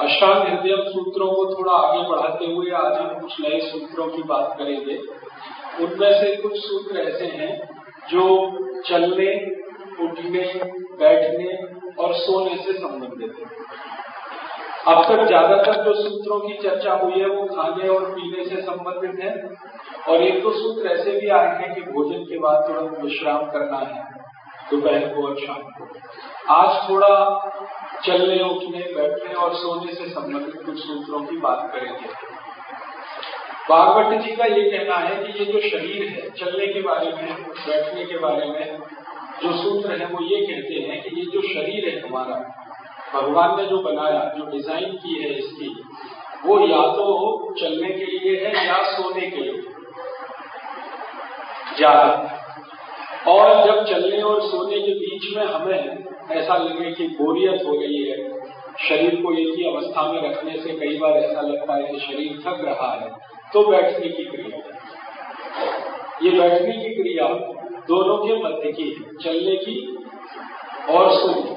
अष्टांग हृदय सूत्रों को थोड़ा आगे बढ़ाते हुए आज हम कुछ नए सूत्रों की बात करेंगे। उनमें से कुछ सूत्र ऐसे हैं जो चलने, उठने, बैठने और सोने से संबंधित है। अब तक ज़्यादातर जो सूत्रों की चर्चा हुई है वो खाने और पीने से संबंधित है। और एक दो तो सूत्र ऐसे भी आए हैं कि भोजन के बाद तुरंत विश्राम करना है। दोपहर को और शाम को आज थोड़ा चलने उठने, बैठने और सोने से संबंधित कुछ सूत्रों की बात करेंगे। भागवत जी का ये कहना है कि ये जो शरीर है, चलने के बारे में, बैठने के बारे में, जो सूत्र है, वो ये कहते हैं कि ये जो शरीर है हमारा, भगवान ने जो बनाया, जो डिज़ाइन की है इसकी, वो या तो चलने के लिए है या सोने के लिए। ज़्यादा। और जब चलने और सोने के बीच में हमें ऐसा लगे कि बोरियत हो रही है, शरीर को एक ही अवस्था में रखने से कई बार ऐसा लगता है कि शरीर थक रहा है तो बैठने की क्रिया। ये बैठने की क्रिया दोनों के मध्य की है, चलने की और सोने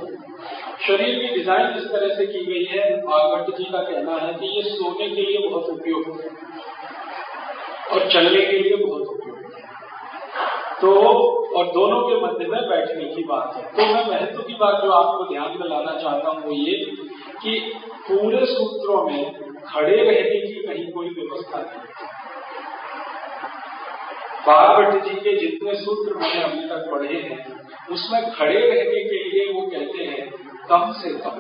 शरीर की डिज़ाइन इस तरह से की गई है, भागवत जी का कहना है कि ये सोने के लिए बहुत उपयुक्त है और चलने के लिए बहुत उपयोग है। तो और दोनों के मध्य में बैठने की बात है। तो मैं महत्व की बात जो आपको ध्यान में लाना चाहता हूँ वो ये कि पूरे सूत्रों में खड़े रहने की कहीं कोई व्यवस्था नहीं बारभट्ट जी के जितने सूत्र मैंने अभी तक पढ़े हैं, उसमें खड़े रहने के लिए वो कहते हैं, कम से कम।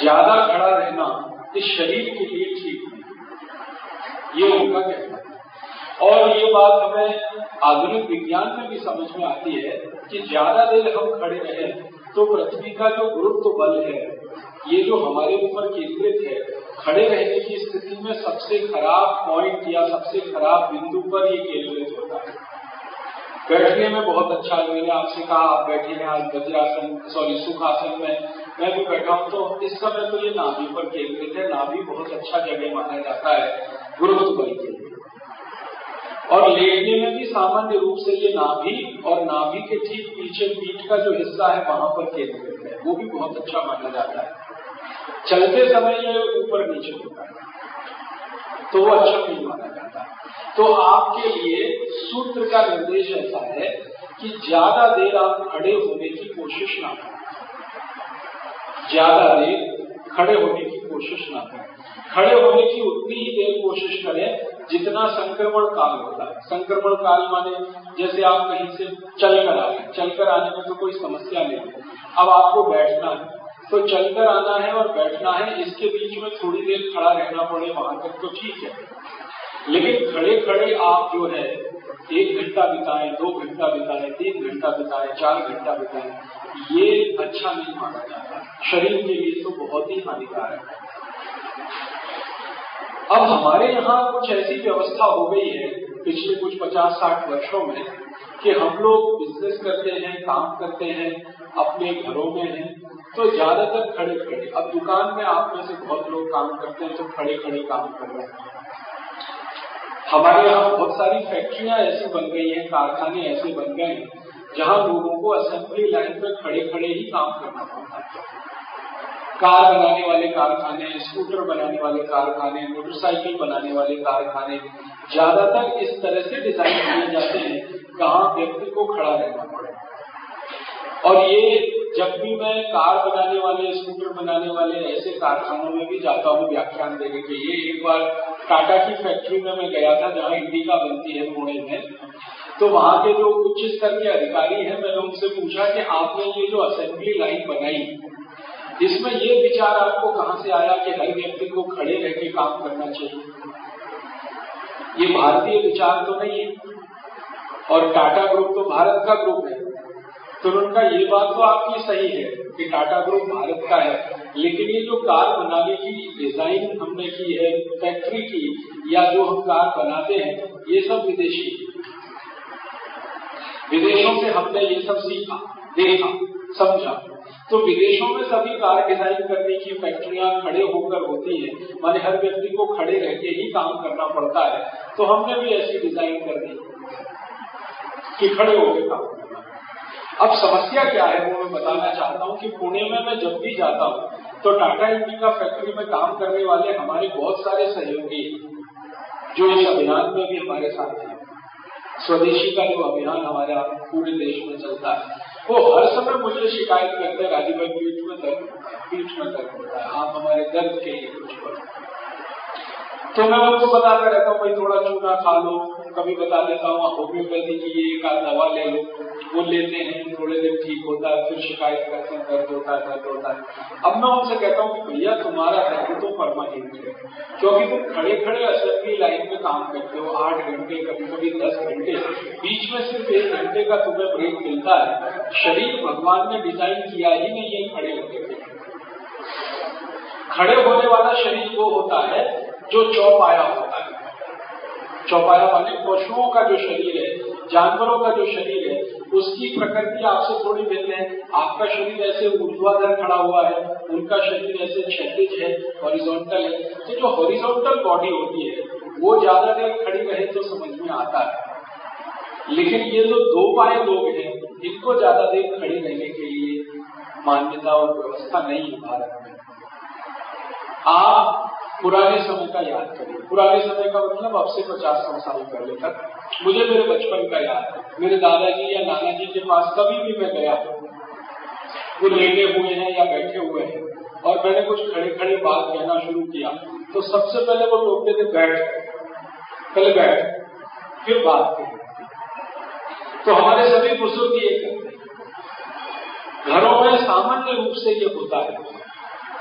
ज़्यादा खड़ा रहना इस शरीर के लिए ठीक नहीं। ये उनका कहना और ये बात हमें आधुनिक विज्ञान में भी समझ में आती है कि ज़्यादा देर हम खड़े रहे तो पृथ्वी का जो गुरुत्व बल है, ये जो हमारे ऊपर केंद्रित है, खड़े रहने की स्थिति में सबसे खराब पॉइंट या सबसे खराब बिंदु पर ये केंद्रित होता है। बैठने में बहुत अच्छा है, मैंने आपसे कहा, आप बैठे हैं आज वज्रासन सॉरी सुखासन में। मैं भी बैठा हूँ तो इस समय तो ये नाभि पर केंद्रित है। नाभि बहुत अच्छा जगह माना जाता है, गुरुत्व बल के लिए। और लेटने में भी सामान्य रूप से ये नाभि और नाभि के ठीक पीछे पीठ का जो हिस्सा है वहाँ पर केंद्रित है, वो भी बहुत अच्छा माना जाता है। चलते समय ये ऊपर नीचे होता है तो वो अच्छा नहीं माना जाता। तो आपके लिए सूत्र का निर्देश ऐसा है कि ज़्यादा देर आप खड़े होने की कोशिश ना करें। ज़्यादा देर खड़े होने की कोशिश ना करें। खड़े होने की उतनी ही देर कोशिश करें जितना संक्रमण काल होता है। संक्रमण काल माने जैसे आप कहीं से चलकर आ गए चलकर आने में तो कोई समस्या नहीं अब आपको बैठना है तो चलकर आना है और बैठना है, इसके बीच में थोड़ी देर खड़ा रहना पड़े, वहाँ तक तो ठीक है। लेकिन खड़े खड़े आप जो है, एक घंटा बिताएँ, दो घंटा बिताएँ, तीन घंटा बिताएँ, चार घंटा बिताएँ, ये अच्छा नहीं माना जाता। शरीर के लिए तो बहुत ही हानिकारक है। अब हमारे यहाँ कुछ ऐसी व्यवस्था हो गई है पिछले कुछ पचास साठ वर्षों में कि हम लोग बिज़नेस करते हैं, काम करते हैं, अपने घरों में हैं तो ज़्यादातर खड़े खड़े अब दुकान में आप में से बहुत लोग काम करते हैं तो खड़े खड़े काम कर रहे हैं। हमारे यहाँ बहुत सारी फैक्ट्रियाँ ऐसी बन गई हैं, कारखाने ऐसे बन गए हैं, जहाँ लोगों को असेंबली लाइन पर खड़े खड़े ही काम करना पड़ता है। कार बनाने वाले कारखाने स्कूटर बनाने वाले कारखाने मोटरसाइकिल बनाने वाले कारखाने, ज़्यादातर इस तरह से डिज़ाइन किए जाते हैं कहाँ व्यक्ति को खड़ा रहना पड़े। और ये जब भी मैं कार बनाने वाले स्कूटर बनाने वाले ऐसे कारखानों में भी जाता हूँ, व्याख्यान देने के लिए, एक बार टाटा की फैक्ट्री में मैं गया था, जहाँ इंडिका बनती है पुणे में तो वहाँ के जो उच्च स्तर के अधिकारी हैं, मैंने उनसे पूछा कि आपने ये जो असेंबली लाइन बनाई इसमें ये विचार आपको कहाँ से आया कि हर व्यक्ति को खड़े रह के काम करना चाहिए? ये भारतीय विचार तो नहीं है। और टाटा ग्रुप तो भारत का ग्रुप है। तो उनका ये बात तो आपकी सही है कि टाटा ग्रुप भारत का है। लेकिन ये जो कार बनाने की डिज़ाइन हमने की है फैक्ट्री की, या जो हम कार बनाते हैं, ये सब विदेशी विदेशों से हमने ये सब सीखा, देखा, समझा। तो विदेशों में सभी कार डिज़ाइन करने की फैक्ट्रियाँ खड़े होकर होती है, माने हर व्यक्ति को खड़े रह के ही काम करना पड़ता है। तो हमने भी ऐसी डिज़ाइन कर दी कि खड़े होकर काम करना। अब समस्या क्या है, वो मैं बताना चाहता हूँ कि पुणे में मैं जब भी जाता हूँ तो टाटा इंडिका फैक्ट्री में काम करने वाले हमारे बहुत सारे सहयोगी जो इस अभियान में भी हमारे साथ हैं। स्वदेशी का जो अभियान हमारा पूरे देश में चलता है वो हर समय मुझे शिकायत करते हैं राजीव भाई पीठ में दर्द पीठ में दर्द होता है। आप हमारे दर्द के लिए कुछ करो। तो मैं उनको बताता रहता हूँ, भाई थोड़ा चूना खा लो, कभी बता देता हूँ होम्योपैथी की एक आध दवा ले लो, वो लेते हैं, थोड़े दिन ठीक होता है, फिर शिकायत करते हैं, दर्द होता है, दर्द होता है। अब मैं उनसे कहता हूँ कि भैया, तुम्हारा दर्द तो परमानेंट है, क्योंकि तुम खड़े खड़े असेंबली लाइन में काम करते हो, आठ घंटे कभी कभी दस घंटे, बीच में सिर्फ़ एक घंटे का तुम्हें ब्रेक मिलता है। शरीर भगवान ने डिज़ाइन किया ही नहीं खड़े होने खड़े होने वाला शरीर वो होता है जो चौपाया होता है। चौपाया वाले पशुओं का जो शरीर है, जानवरों का जो शरीर है, उसकी प्रकृति आपसे थोड़ी भिन्न है। आपका शरीर ऐसे ऊर्ध्वाधर खड़ा हुआ है, उनका शरीर ऐसे क्षैतिज है हॉरिजॉन्टल है। तो जो हॉरिजॉन्टल बॉडी होती है, वो ज़्यादा देर खड़ी रहे तो समझ में आता है। लेकिन ये जो दो पाए लोग हैं, इनको ज़्यादा देर खड़ी रहने के लिए मान्यता और व्यवस्था नहीं है भारत में। आप पुराने समय का याद करिए। पुराने समय का मतलब अब से पचास सौ साल पहले तक। मुझे मेरे बचपन का याद है। मेरे दादाजी या नाना जी के पास कभी भी मैं गया वो लेटे हुए हैं या बैठे हुए हैं। और मैंने कुछ खड़े खड़े बात कहना शुरू किया। तो सबसे पहले वो लोग थे, बैठ, पहले बैठ। फिर बात करें तो हमारे सभी बुज़ुर्ग ये करते हैं। घरों में सामान्य रूप से ये होता है।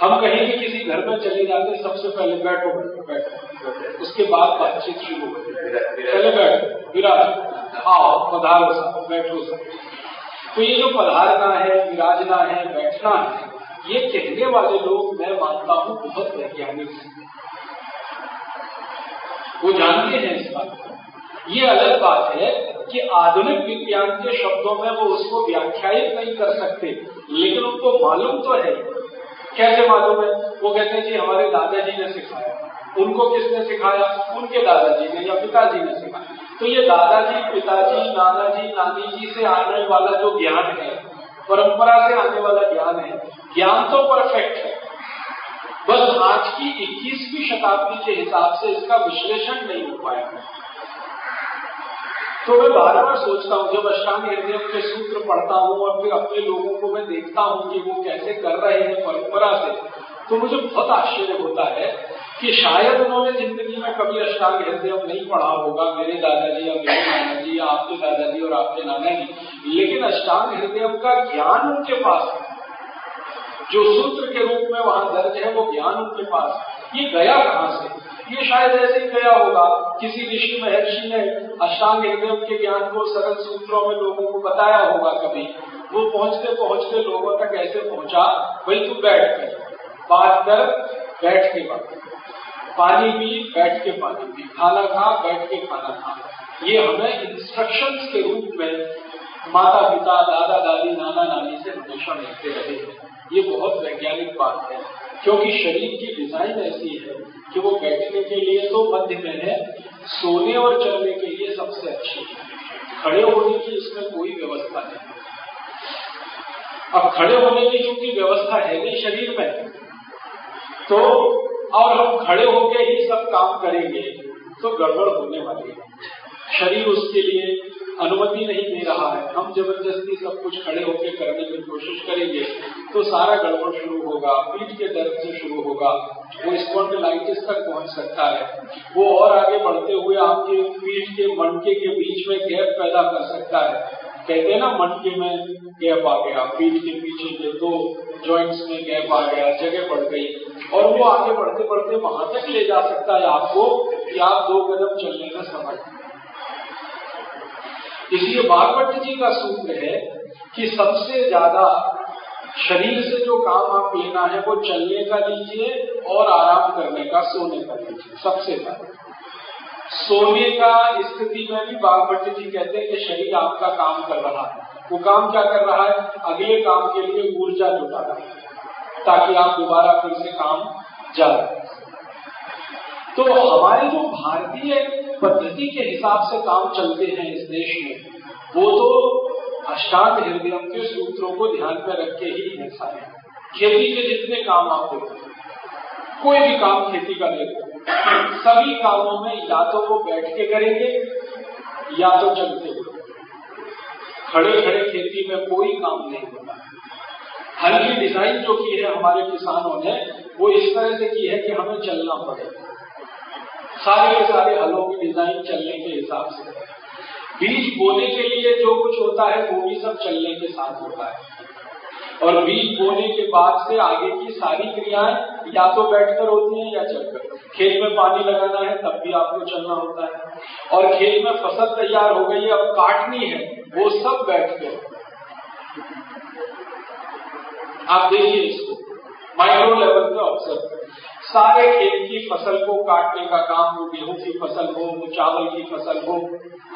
हम कहीं भी किसी घर में चले जाते सबसे पहले बैठो बैठो उसके बाद बातचीत शुरू होती पहले बैठो विराज। आओ पधारो सब बैठो सब। तो ये जो पधारना है विराजना है बैठना है ये कहने वाले लोग मैं मानता हूँ बहुत वैज्ञानिक है। वो जानते हैं इस बात को। ये अलग बात है कि आधुनिक विज्ञान के शब्दों में वो उसको व्याख्यायित नहीं कर सकते लेकिन उनको मालूम तो है। कैसे मालूम है? वो कहते हैं जी हमारे दादाजी ने सिखाया। उनको किसने सिखाया? उनके दादाजी ने या पिताजी ने सिखाया। तो ये दादाजी, पिताजी, नानाजी नानी जी से आने वाला जो ज्ञान है, परंपरा से आने वाला ज्ञान है, ज्ञान तो परफेक्ट है। बस आज की 21वीं शताब्दी के हिसाब से इसका विश्लेषण नहीं हो पाया। तो मैं बार बार सोचता हूँ, जब अष्टांग हृदय के सूत्र पढ़ता हूँ और फिर अपने लोगों को मैं देखता हूँ कि वो कैसे कर रहे हैं परंपरा से तो मुझे बहुत आश्चर्य होता है कि शायद उन्होंने ज़िंदगी में कभी अष्टांग हृदय नहीं पढ़ा होगा, मेरे दादाजी या मेरे नाना जी या आपके दादाजी और आपके नाना जी लेकिन अष्टांग हृदय का ज्ञान उनके पास है। जो सूत्र के रूप में वहाँ दर्ज है, वो ज्ञान उनके पास ये गया कहाँ से? ये शायद ऐसे ही गया होगा। किसी ऋषि महर्षि ने अष्टांग हृदय के ज्ञान को सरल सूत्रों में लोगों को बताया होगा कभी। वो पहुँचते पहुँचते लोगों तक ऐसे पहुँचा भाई तू बैठ के बात कर, बैठ के बात पानी पी, बैठ के पानी पी। खाना खा, बैठ के खाना खा। ये हमें इंस्ट्रक्शंस के रूप में माता पिता, दादा, दादी, नाना, नानी से हमेशा मिलते रहे ये बहुत वैज्ञानिक बात है, क्योंकि शरीर की डिज़ाइन ऐसी है कि वो बैठने के लिए तो मध्य में है, सोने और चलने के लिए सबसे अच्छी। खड़े होने की इसमें कोई व्यवस्था नहीं। अब खड़े होने की क्योंकि व्यवस्था है नहीं शरीर में तो और हम खड़े होकर ही सब काम करेंगे तो गड़बड़ होने वाली है। शरीर उसके लिए अनुमति नहीं दे रहा है। हम ज़बरदस्ती सब कुछ खड़े होकर करने की कोशिश करेंगे तो सारा गड़बड़ शुरू होगा, पीठ के दर्द से शुरू होगा। वो स्पॉन्डिलाइटिस तक पहुँच सकता है। वो और आगे बढ़ते हुए आपके पीठ के मनके के बीच में गैप पैदा कर सकता है। कहते हैं ना मनके में गैप आ गया, पीठ के पीछे के दो जॉइंट्स में गैप आ गया, जगह बढ़ गई। और वो आगे बढ़ते बढ़ते वहाँ तक ले जा सकता है आपको कि आप दो कदम चलने में समर्थ इसलिए बागवट जी का सूत्र है कि सबसे ज़्यादा शरीर से जो काम आप लेना है, वो चलने का लीजिए और आराम करने का, सोने का लीजिए, सबसे पहले। सोने का स्थिति में भी बागवट जी कहते हैं कि शरीर आपका काम कर रहा है। वो काम क्या कर रहा है? अगले काम के लिए ऊर्जा जुटा रहा है, ताकि आप दोबारा फिर से काम जारी तो हमारे जो भारतीय पद्धति के हिसाब से काम चलते हैं इस देश में, वो तो अष्टांग हृदय के सूत्रों को ध्यान में रख के ही है। खेती के जितने काम आप देखो कोई भी काम खेती का देखो सभी कामों में या तो वो बैठ के करेंगे, या तो चलते हुए खड़े खड़े खेती में कोई काम नहीं होता। हल की डिज़ाइन जो की है हमारे किसानों ने, वो इस तरह से की है कि हमें चलना पड़े। सारे के सारे हलों की डिज़ाइन चलने के हिसाब से। बीज बोने के लिए जो कुछ होता है, वो भी सब चलने के साथ होता है। और बीज बोने के बाद से आगे की सारी क्रियाएँ या तो बैठकर होती हैं या चलकर। खेत में पानी लगाना है, तब भी आपको चलना होता है। और खेत में फ़सल तैयार हो गई है, अब काटनी है, वो सब बैठ कर आप देखिए इसको। माइक्रो लेवल पे ऑब्ज़र्व करें। सारे खेत की फ़सल को काटने का काम वो गेहूँ की फ़सल हो वो चावल की फ़सल हो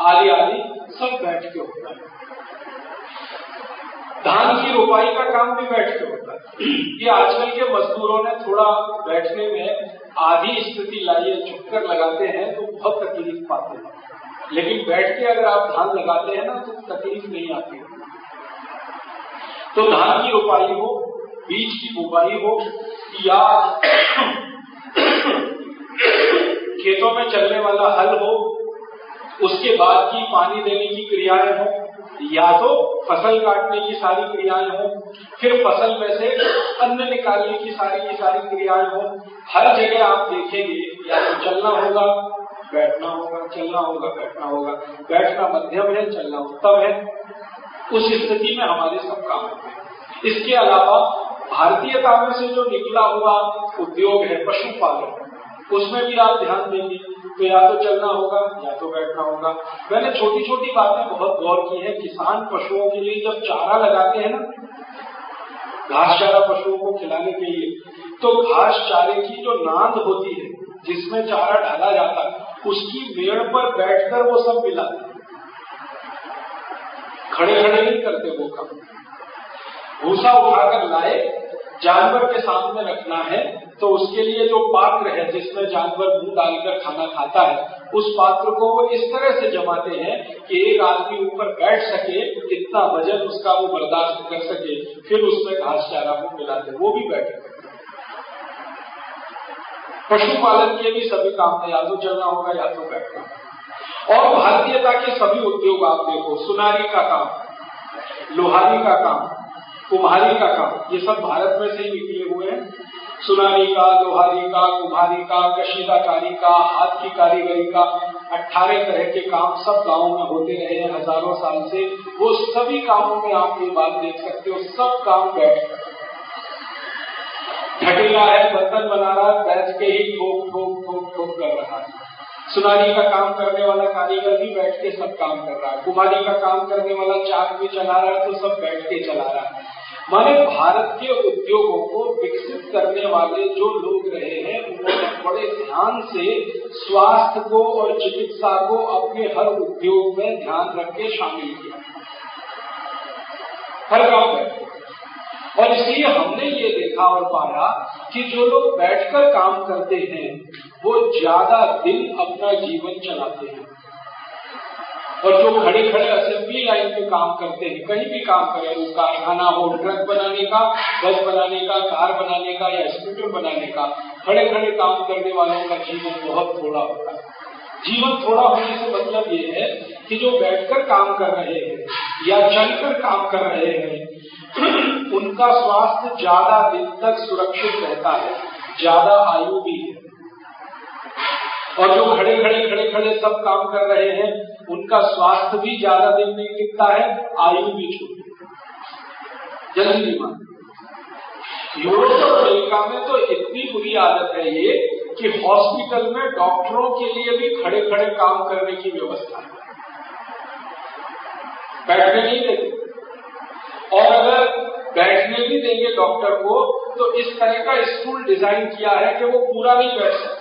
आदि आदि सब बैठ के होता है। धान की रोपाई का काम भी बैठ के होता है। ये आजकल के मजदूरों ने थोड़ा बैठने में आधी स्थिति लाइए झुककर लगाते हैं तो बहुत तकलीफ़ पाते हैं। लेकिन बैठ के अगर आप धान लगाते हैं ना तो तकलीफ़ नहीं आती। तो धान की रोपाई हो बीज की बुवाई हो या खेतों में चलने वाला हल हो, उसके बाद की पानी देने की क्रियाएँ हो, या तो फ़सल काटने की सारी क्रियाएँ हो, फिर फ़सल में से अन्न निकालने की सारी की सारी क्रियाएँ हो, हर जगह आप देखेंगे, या तो चलना होगा, बैठना होगा, चलना होगा, बैठना होगा, बैठना मध्यम है, चलना उत्तम है, उस स्थिति में हमारे सब काम होते हैं इसके अलावा भारतीयता में से जो निकला हुआ उद्योग है, पशुपालन, उसमें भी आप ध्यान देंगे तो या तो चलना होगा, या तो बैठना होगा। मैंने छोटी छोटी बातें बहुत गौर की है। किसान पशुओं के लिए जब चारा लगाते हैं ना, घास चारा पशुओं को खिलाने के लिए तो घास चारे की जो नांद होती है, जिसमें चारा डाला जाता है, उसकी मेड़ पर बैठकर वो सब मिलाते खड़े खड़े नहीं करते वो काम। भूसा उठाकर लाए जानवर के सामने रखना है तो उसके लिए जो पात्र है, जिसमें जानवर मुँह डालकर खाना खाता है, उस पात्र को वो इस तरह से जमाते हैं कि एक आदमी ऊपर बैठ सके, इतना वज़न उसका वो बर्दाश्त कर सके, फिर उसमें घास चारा को मिलाते वो भी बैठे। पशुपालन के भी सभी काम में या तो चलना होगा, या तो बैठना। और भारतीयता के सभी उद्योग आप देखो, सुनारी का काम, लोहारी का काम कुम्हारी का काम। ये सब भारत में से ही निकले हुए हैं। सुनारी का लोहारी का, कुम्हारी का कशीदाकारी का, हाथ की कारीगरी का, अट्ठारह तरह के काम सब गाँवों में होते रहे हैं हज़ारों साल से। वो सभी कामों में आप ये बात देख सकते हो, सब काम बैठ ठकेला है, बर्तन बना रहा है, बैठ के ही ठोक ठोक ठोक ठोक कर रहा है। सुनारी का काम करने वाला कारीगर भी बैठ के सब काम कर रहा है। कुमारी का काम करने वाला चाक भी चला रहा है तो सब बैठ के चला रहा है। माने भारत के उद्योगों को विकसित करने वाले जो लोग रहे हैं, उन्होंने बड़े ध्यान से स्वास्थ्य को और चिकित्सा को अपने हर उद्योग में ध्यान रख के शामिल किया। हर गाँव में। और इसलिए हमने ये देखा और पाया कि जो लोग बैठकर काम करते हैं, वो ज़्यादा दिन अपना जीवन चलाते हैं। और जो खड़े खड़े असेंबली लाइन पे काम करते हैं, कहीं भी काम करें वो कारखाना हो, ट्रक बनाने का, बस बनाने का, कार बनाने का या स्कूटर बनाने का, खड़े खड़े काम करने वालों का जीवन बहुत थोड़ा होता है। जीवन थोड़ा होने से मतलब ये है कि जो बैठकर काम कर रहे हैं या चलकर काम कर रहे हैं, उनका स्वास्थ्य ज़्यादा दिन तक सुरक्षित रहता है, ज़्यादा आयु भी है। और जो खड़े खड़े खड़े खड़े सब काम कर रहे हैं उनका स्वास्थ्य भी ज़्यादा दिन नहीं टिकता है, आयु भी छोटी। जल्दी बीमार यूरोप और अमेरिका में तो इतनी बुरी आदत है ये कि हॉस्पिटल में डॉक्टरों के लिए भी खड़े खड़े काम करने की व्यवस्था है। बैठने नहीं देते और अगर बैठने भी देंगे डॉक्टर को तो इस तरह का स्कूल डिज़ाइन किया है कि वो पूरा नहीं बैठ सकता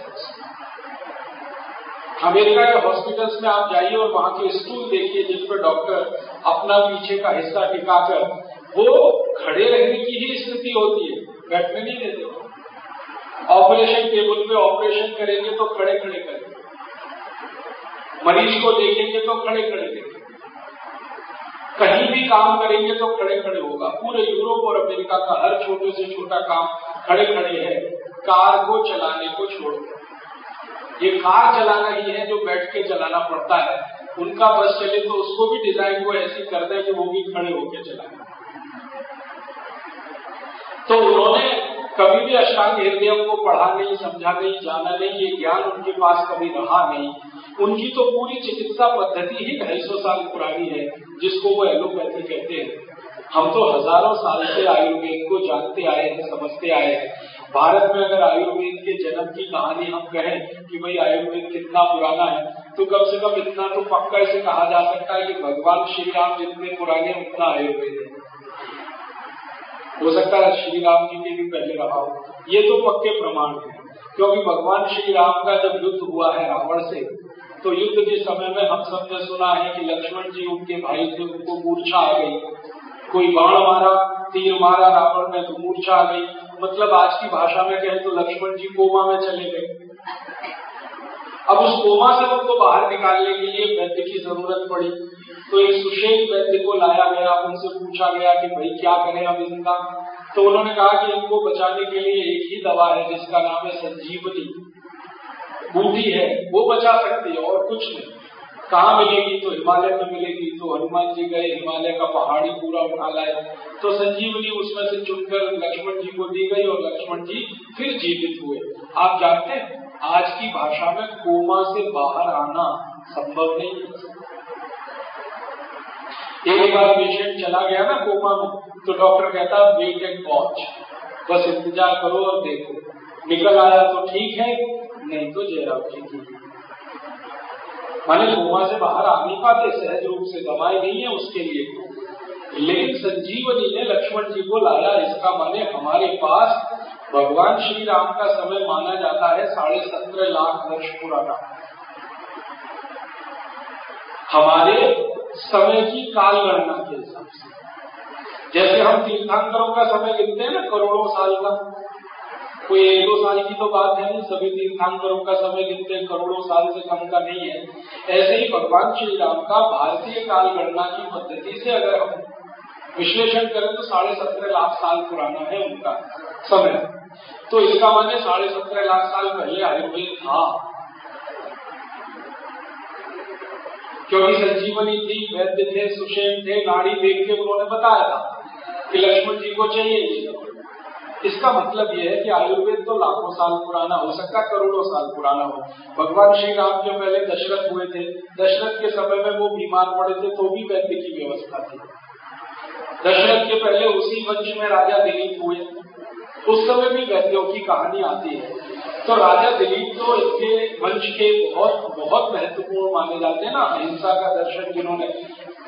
अमेरिका के हॉस्पिटल्स में आप जाइए और वहाँ के स्टूल देखिए जिस पर डॉक्टर अपना पीछे का हिस्सा टिकाकर, वो खड़े रहने की ही स्थिति होती है। बैठने नहीं देते ऑपरेशन टेबल पे ऑपरेशन करेंगे तो खड़े खड़े करेंगे। मरीज़ को देखेंगे तो खड़े खड़े देखेंगे। कहीं भी काम करेंगे तो खड़े खड़े होगा। पूरे यूरोप और अमेरिका का हर छोटे से छोटा काम खड़े खड़े है। कार को चलाने को छोड़ ये कार चलाना ही है जो बैठ के चलाना पड़ता है। उनका बस चले तो उसको भी डिज़ाइन को ऐसी कर दे कि वो भी खड़े होकर चलाए। तो उन्होंने कभी भी अष्टांग हृदय को पढ़ा नहीं, समझा नहीं, जाना नहीं, ये ज्ञान उनके पास कभी रहा नहीं। उनकी तो पूरी चिकित्सा पद्धति ही ढाई सौ साल पुरानी है, जिसको वो एलोपैथी कहते हैं। हम तो हज़ारों साल से आयुर्वेद को जानते आए हैं, समझते आए हैं। भारत में अगर आयुर्वेद के जन्म की कहानी हम कहें कि भाई आयुर्वेद कितना पुराना है तो कम से कम इतना तो पक्का इसे कहा जा सकता है कि भगवान श्री राम जितने पुराने उतना आयुर्वेद है। हो सकता है श्री राम जी के भी पहले रहा हो। ये तो पक्के प्रमाण है, क्योंकि भगवान श्री राम का जब युद्ध हुआ है रावण से तो युद्ध के समय में हम सबने सुना है कि लक्ष्मण जी उनके भाई थे, उनको मूर्छा आ गई। कोई बाण मारा, तीर मारा रावण में तो मूर्छा आ गई। मतलब आज की भाषा में कहें तो लक्ष्मण जी कोमा में चले गए। अब उस कोमा से उनको बाहर निकालने के लिए वैद्य की ज़रूरत पड़ी। तो एक सुशेष वैद्य को लाया गया, उनसे पूछा गया कि भाई क्या करें अब इनका। तो उन्होंने कहा कि इनको बचाने के लिए एक ही दवा है, जिसका नाम है संजीवनी। बूटी है, वो बचा सकती है और कुछ नहीं। कहाँ मिलेगी? तो हिमालय में मिलेगी। तो हनुमान जी गए, हिमालय का पहाड़ी पूरा उठा लाए। तो संजीवनी उसमें से चुनकर लक्ष्मण जी को दी गई और लक्ष्मण जी फिर जीवित हुए। आप जानते हैं, आज की भाषा में कोमा से बाहर आना संभव नहीं एक बार पेशेंट चला गया ना कोमा में तो डॉक्टर कहता वेट एंड वॉच बस इंतज़ार करो और देखो। निकल आया तो ठीक है, नहीं तो जयराम जी की। माने कोमा से बाहर आ नहीं पाते सहज रूप से दवाई नहीं है उसके लिए। लेकिन संजीवनी ने लक्ष्मण जी को लाया, इसका माने हमारे पास भगवान श्री राम का समय माना जाता है साढ़े सत्रह लाख वर्ष पुराना। हमारे समय की काल गणना के हिसाब से। जैसे हम तीर्थांकरों का समय गिनते हैं ना, करोड़ों साल का कोई एक दो साल की तो बात है नहीं सभी तीर्थांकरों का समय गिनते करोड़ों साल से कम का नहीं है। ऐसे ही भगवान श्री राम का भारतीय काल गणना की पद्धति से अगर हम विश्लेषण करें तो साढ़े सत्रह लाख साल पुराना है उनका समय। तो इसका माने साढ़े सत्रह लाख साल पहले आयुर्वेद था। क्योंकि संजीवनी थी, वैद्य थे, सुषेण थे नाड़ी देख के उन्होंने बताया था कि लक्ष्मण जी को चाहिए इसका मतलब यह है कि आयुर्वेद तो लाखों साल पुराना हो सकता, करोड़ों साल पुराना हो। भगवान श्री राम जो पहले दशरथ हुए थे, दशरथ के समय में वो बीमार पड़े थे तो भी वैद्य की व्यवस्था थी। दशरथ के पहले उसी वंश में राजा दिलीप हुए। उस समय भी वैद्यों की कहानी आती है। तो राजा दिलीप तो इसके वंश के बहुत बहुत महत्वपूर्ण माने जाते हैं ना। अहिंसा का दर्शन जिन्होंने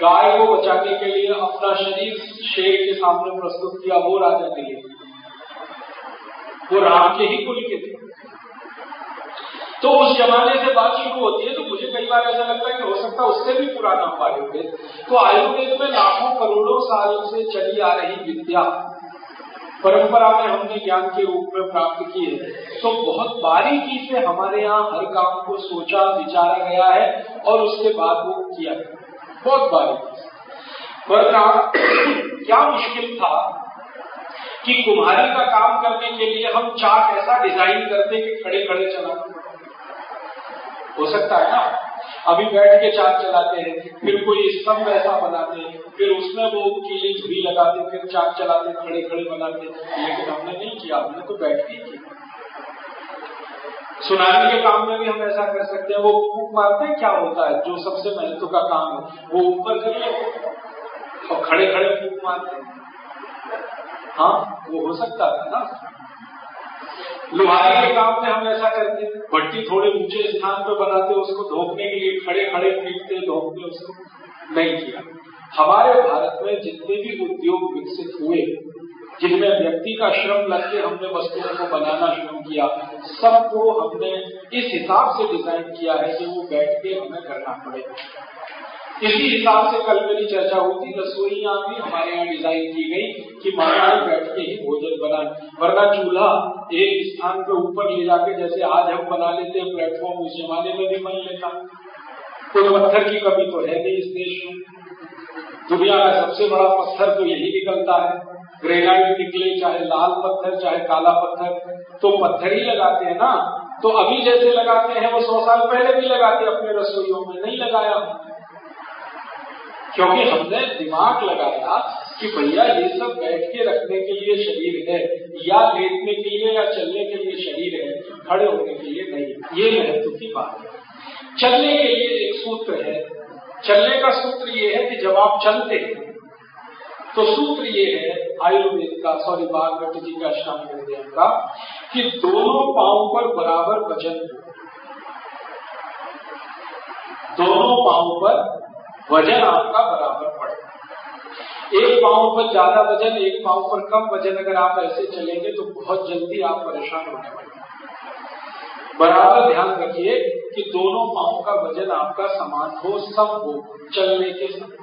गाय को बचाने के लिए अपना शरीर शेर के सामने प्रस्तुत किया, वो राजा दिलीप। वो राम के ही कुल के थे। तो उस जमाने से बात शुरू होती है तो मुझे कई बार ऐसा लगता है कि हो सकता है उससे भी पुराना आयुर्वेद तो आयुर्वेद में लाखों करोड़ों सालों से चली आ रही विद्या, परंपरा में हमने ज्ञान के रूप में प्राप्त की है। तो बहुत बारीकी से हमारे यहाँ हर काम को सोचा, विचारा गया है और उसके बाद वो किया। गया बहुत बारीकी से। क्या मुश्किल था कि कुम्हारी का काम करने के लिए हम चाक ऐसा डिज़ाइन करते कि खड़े खड़े चला हो। सकता है ना? अभी बैठ के चाक चलाते हैं, फिर कोई स्तंभ ऐसा बनाते हैं, फिर उसमें वो कीली धुरी लगाते, फिर चाक चलाते, खड़े खड़े बनाते। लेकिन हमने नहीं किया, हमने तो बैठ के किया। सुनाने के काम में भी हम ऐसा कर सकते हैं, वो फूक मारते हैं, क्या होता है? जो सबसे महत्व का काम है, वो ऊपर करिए और खड़े खड़े फूक मारते हैं। हाँ वो हो सकता है, ना? लोहारी के काम में हम ऐसा करते भट्टी थोड़े ऊँचे स्थान पर बनाते, उसको धोपने के लिए खड़े खड़े पीटते धोपते उसको नहीं किया। हमारे भारत में जितने भी उद्योग विकसित हुए, जिनमें व्यक्ति का श्रम लग के हमने वस्तुओं को बनाना शुरू किया, सबको हमने इस हिसाब से डिज़ाइन किया है कि वो बैठ के हमें करना पड़े। इसी हिसाब से कल मेरी चर्चा होती रसोईया भी हमारे यहाँ डिज़ाइन की गई कि महाराज बैठ के ही भोजन बनाए। वरना चूल्हा एक स्थान पे ऊपर ले जाके जैसे आज हम बना लेते हैं प्लेटफॉर्म उस जमाने में भी बन लेता। कोई पत्थर की कमी तो है नहीं इस देश में। दुनिया का सबसे बड़ा पत्थर तो यही निकलता है। ग्रेनाइट निकले, चाहे लाल पत्थर, चाहे काला पत्थर। तो पत्थर ही लगाते हैं ना। तो अभी जैसे लगाते हैं, वो सौ साल पहले भी लगाते अपने रसोइयों में। नहीं लगाया। क्योंकि हमने दिमाग लगाया कि भैया ये सब बैठ के रखने के लिए शरीर है, या लेटने के लिए या चलने के लिए शरीर है, खड़े होने के लिए नहीं। ये महत्व की बात है। चलने के लिए एक सूत्र है। चलने का सूत्र ये है कि जब आप चलते हैं तो सूत्र ये है, आयुर्वेद का, सॉरी बागवट जी का हृदय का, कि दोनों पाओ पर बराबर वज़न दोनों पाओ पर वज़न आपका बराबर पड़े एक पाउंड पर ज़्यादा वज़न, एक पाउंड पर कम वज़न अगर आप ऐसे चलेंगे तो बहुत जल्दी आप परेशान होने वाले बराबर ध्यान रखिए कि दोनों पाओ का वज़न आपका समान हो, सब हो, चलने के समय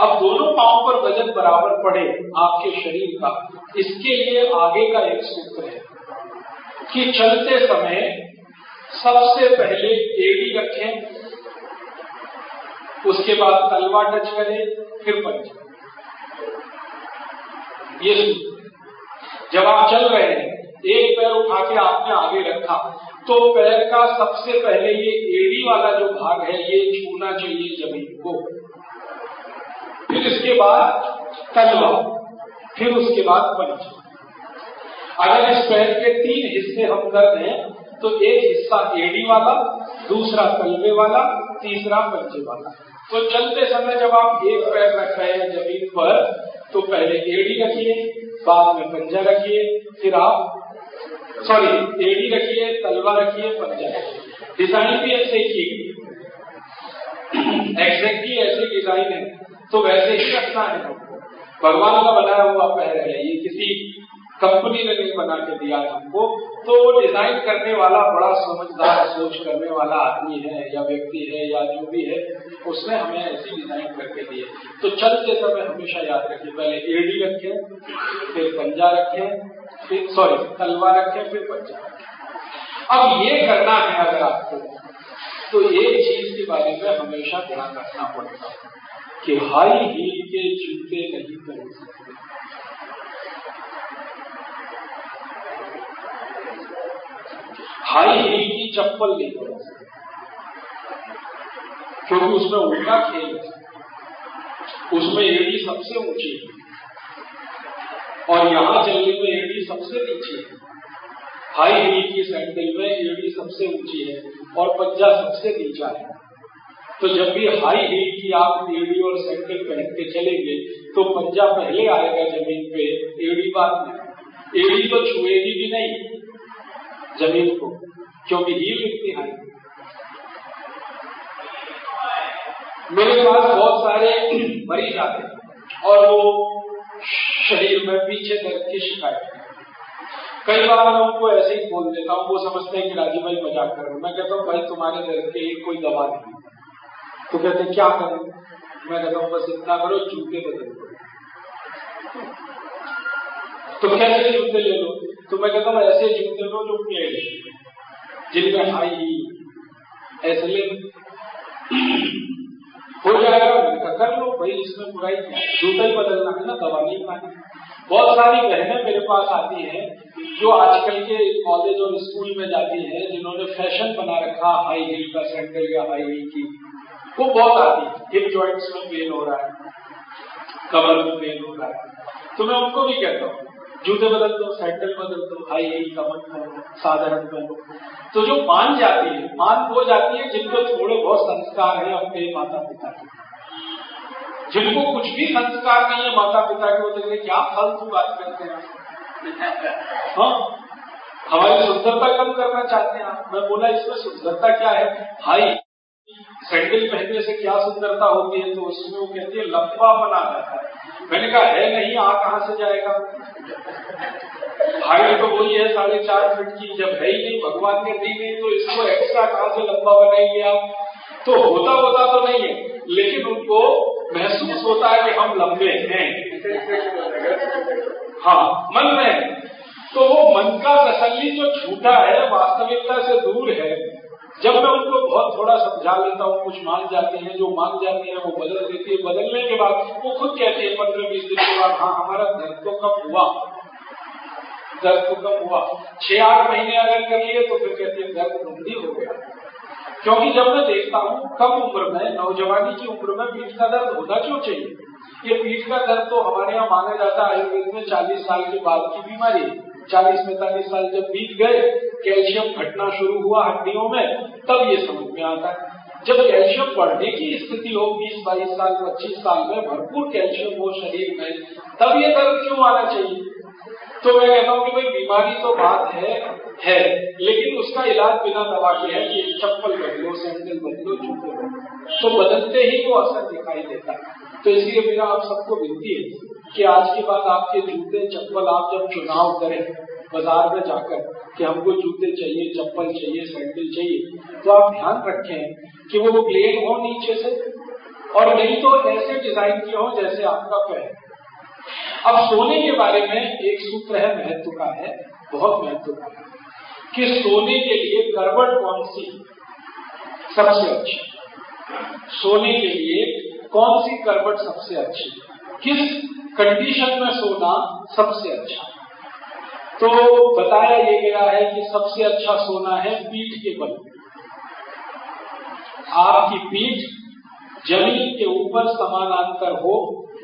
अब दोनों पाओ पर वज़न बराबर पड़े आपके शरीर का, इसके लिए आगे का एक सूत्र है कि चलते समय सबसे पहले एड़ी रखें उसके बाद तलवा टच करें, फिर पंच ये जब आप चल रहे हैं, एक पैर उठा के आपने आगे रखा तो पैर का सबसे पहले ये एड़ी वाला जो भाग है, ये छूना चाहिए ज़मीन को। फिर इसके बाद तलवा, फिर उसके बाद पंच। अगर इस पैर के तीन हिस्से हम कर दें तो एक हिस्सा एडी वाला, दूसरा तलवे वाला, तीसरा पंचे वाला। तो चलते समय जब आप एक पैर रख रहे हैं ज़मीन पर तो पहले एडी रखिए, बाद में पंजा रखिए, फिर आप सॉरी एडी रखिए तलवा रखिए, पंजा रखिए। डिज़ाइन भी ऐसे की एग्जैक्टली ऐसे डिज़ाइन है। तो वैसे ही रखना है भगवान का बनाया हुआ पैर है, ये किसी कंपनी ने नहीं बना के दिया हमको तो वो डिज़ाइन करने वाला, बड़ा समझदार, सोच करने वाला आदमी है या व्यक्ति है या जो भी है, उसने हमें ऐसी डिज़ाइन करके दिए तो चलते समय हमेशा याद रखिए, पहले एडी रखे, फिर पंजा रखे, फिर सॉरी तलवा रखे, फिर पंजा रखे। अब ये करना है अगर आपको तो एक चीज़ के बारे में हमेशा ध्यान रखना पड़ेगा कि हाई हील के जूते नहीं पहन सकते। हाई हील की चप्पल नहीं पहन क्योंकि उसमें उल्टा खेल उसमें एडी सबसे ऊँची है। और यहाँ चलने में एडी सबसे नीचे है। हाई हील की सैंडल में एडी सबसे ऊँची है और पंजा सबसे नीचा है। तो जब भी हाई हील की आप एड़ी और सैंडल पहन के चलेंगे तो पंजा पहले आएगा ज़मीन पे। एड़ी बाद में एड़ी तो छुएगी भी नहीं। ज़मीन को, क्योंकि ही इतनी हाई मेरे पास बहुत सारे मरीज़ आते हैं और वो शरीर में पीछे दर्द की शिकायत कई बार मैं उनको ऐसे ही बोल देता हूँ, वो समझते हैं कि राजीव भाई मज़ाक कर रहे मैं कहता हूँ, भाई, तुम्हारे दर्द की कोई दवा नहीं तो कहते क्या करें? मैं कहता हूँ, बस इतना करो, जूते बदल दो। तो कैसे जूते ले लो। तो मैं कहता हूँ ऐसे जूते लो जो प्लेट जिनमें हाई ऐसे हो जाएगा कर लो भाई इसमें बुराई जूता ही। बदलना है ना, दवा नहीं खानी। बहुत सारी बहनें मेरे पास आती हैं, जो आजकल के कॉलेज और स्कूल में जाती हैं, जिन्होंने फ़ैशन बना रखा हाई हील का सेंटर या हाई हील की। वो बहुत आती है। हिप ज्वाइंट्स में पेन हो रहा है कमर में पेन हो रहा है। तो मैं उनको भी कहता हूँ जूते बदल दो सैंडल बदल दो हाई हील कमर करो साधारण पहनो तो जो मान जाती है, मान वो जाती है जिनको थोड़े बहुत संस्कार है अपने माता पिता के। जिनको कुछ भी संस्कार नहीं है माता पिता के, वो देखते क्या फालतू बात करते हैं हाँ? हमारी सुंदरता कम करना चाहते हैं आप। मैं बोला, इसमें सुंदरता क्या है? हाई सैंडल पहनने से क्या सुंदरता होती है तो उसमें वो कहती है, लंबा बना रहता है। मैंने कहा, है नहीं, आ कहाँ से जाएगा? हाइट तो वही है, साढ़े चार फीट की, जब है ही नहीं, भगवान ने दी नहीं तो इसको एक्स्ट्रा कहाँ से लंबा बनाएँगे आप? तो होता होता तो नहीं है, लेकिन उनको महसूस होता है कि हम लंबे हैं। हाँ मन में। तो वो मन का तसली जो झूठा है, वास्तविकता से दूर है जब मैं उनको बहुत थोड़ा समझा लेता हूँ, कुछ मान जाते हैं, जो मान जाते हैं वो बदल देती है। बदलने के बाद वो खुद कहते हैं, पंद्रह बीस दिन के बाद हाँ हमारा दर्द तो कम हुआ। दर्द तो कम हुआ। छह, आठ महीने अगर कर लिए तो फिर कहते हैं, दर्द बंदी हो गया। क्योंकि जब मैं देखता हूँ, कम उम्र में, नौजवानी की उम्र में पीठ का दर्द होता क्यों चाहिए? ये पीठ का दर्द तो हमारे यहाँ माना जाता है, आयुर्वेद में चालीस साल के बाद की बीमारी चालीस, पैंतालीस साल जब बीत गए, कैल्शियम घटना शुरू हुआ हड्डियों में, तब ये समझ में आता है। जब कैल्शियम बढ़ने की स्थिति हो बीस, बाईस साल, पच्चीस साल में भरपूर कैल्शियम हो शरीर में, तब ये दर्द क्यों आना चाहिए? तो मैं कहता हूँ कि भाई, बीमारी तो बात है है, लेकिन उसका इलाज बिना दवा के है कि चप्पल बदलो, सैंडल बदलो, जूते बदलो। तो बदलते ही वो असर दिखाई देता है। तो इसलिए मेरा आप सबको विनती है कि आज के बाद आपके जूते चप्पल आप जब चुनाव करें, बाज़ार में जाकर कि हमको जूते चाहिए, चप्पल चाहिए सैंडल चाहिए तो आप ध्यान रखें कि वो प्लेन हो नीचे से। और नहीं तो ऐसे डिज़ाइन के हो जैसे आपका पैर। अब सोने के बारे में एक सूत्र है महत्व का है, बहुत महत्व का है, कि सोने के लिए करवट कौन सी सबसे अच्छी? सोने के लिए कौन सी करवट सबसे अच्छी? किस कंडीशन में सोना सबसे अच्छा तो बताया ये गया है कि सबसे अच्छा सोना है पीठ के बल आपकी पीठ ज़मीन के ऊपर समानांतर हो,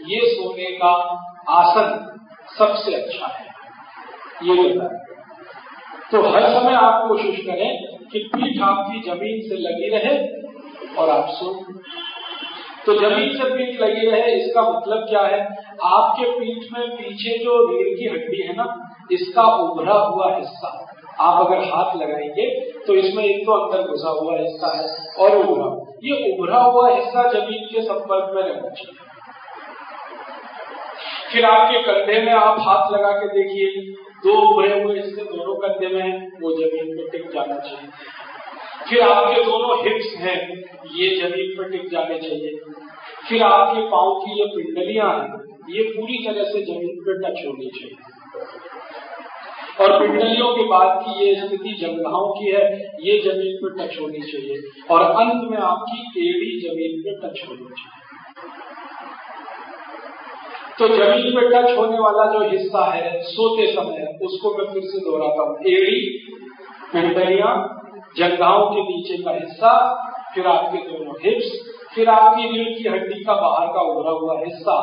ये सोने का आसन सबसे अच्छा है। ये बताया। तो हर समय आप कोशिश करें कि पीठ आपकी ज़मीन से लगी रहे और आप सो। तो ज़मीन से पीठ लगी रहे, इसका मतलब क्या है? आपके पीठ में पीछे जो रीढ़ की हड्डी है ना, इसका उभरा हुआ हिस्सा। आप अगर हाथ लगाएँगे तो इसमें एक तो अंदर घुसा हुआ हिस्सा है और उभरा ये उभरा हुआ हिस्सा ज़मीन के संपर्क में रहना चाहिए। फिर आपके कंधे में आप हाथ लगा के देखिए, दो उभरे हुए हिस्से दोनों कंधे में वो ज़मीन पे टिक जाना चाहिए। फिर आपके दोनों हिप्स हैं, ये ज़मीन पर टिक जाने चाहिए। फिर आपके पाँव की ये पिंडलियाँ हैं, ये पूरी तरह से ज़मीन पर टच होनी चाहिए। और पिंडलियों के बाद की ये स्थिति जंगलाओं की है, ये ज़मीन पर टच होनी चाहिए। और अंत में आपकी एड़ी ज़मीन पर टच होनी चाहिए। तो ज़मीन पर टच होने वाला जो हिस्सा है, सोते समय, उसको मैं फिर से दोहराता हूँ। एड़ी पिंडलियाँ जंगाओं के नीचे का हिस्सा, फिर आपके दोनों हिप्स फिर आपकी रीढ़ की हड्डी का बाहर का उभरा हुआ हिस्सा,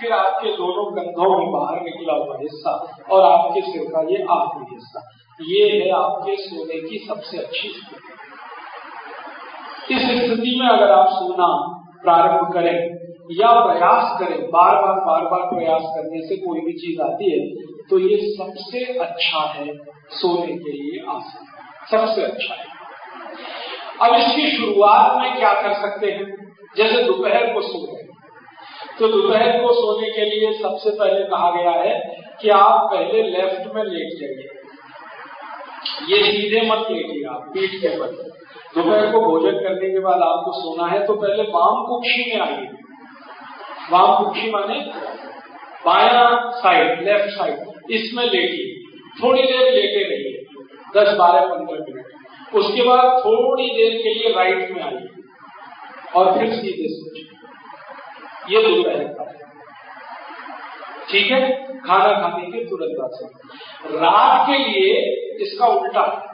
फिर आपके दोनों कंधों में बाहर निकला हुआ हिस्सा और आपके सिर का ये आखिरी हिस्सा। ये है आपके सोने की सबसे अच्छी स्थिति। इस स्थिति में अगर आप सोना प्रारंभ करें या प्रयास करें बार बार बार बार प्रयास करने से कोई भी चीज़ आती है तो ये सबसे अच्छा है सोने के लिए आसन। सबसे अच्छा है। अब इसकी शुरुआत में क्या कर सकते हैं? जैसे दोपहर को सो तो दोपहर को सोने के लिए सबसे पहले कहा गया है कि आप पहले लेफ़्ट में लेट जाइए। ये सीधे मत लेटिए आप, पीठ के बल दोपहर को भोजन करने के बाद आपको सोना है तो पहले वाम कुक्षी में आइए। वाम कुक्षी माने बाया साइड, लेफ़्ट साइड। इसमें लेटिए। थोड़ी देर लेटे रहिए। दस बारह पंद्रह मिनट। उसके बाद थोड़ी देर के लिए राइट में आइए। और फिर सीधे सोचिए। ये दोपहर का ठीक है? खाना खाने के तुरंत बाद रात के लिए इसका उल्टा।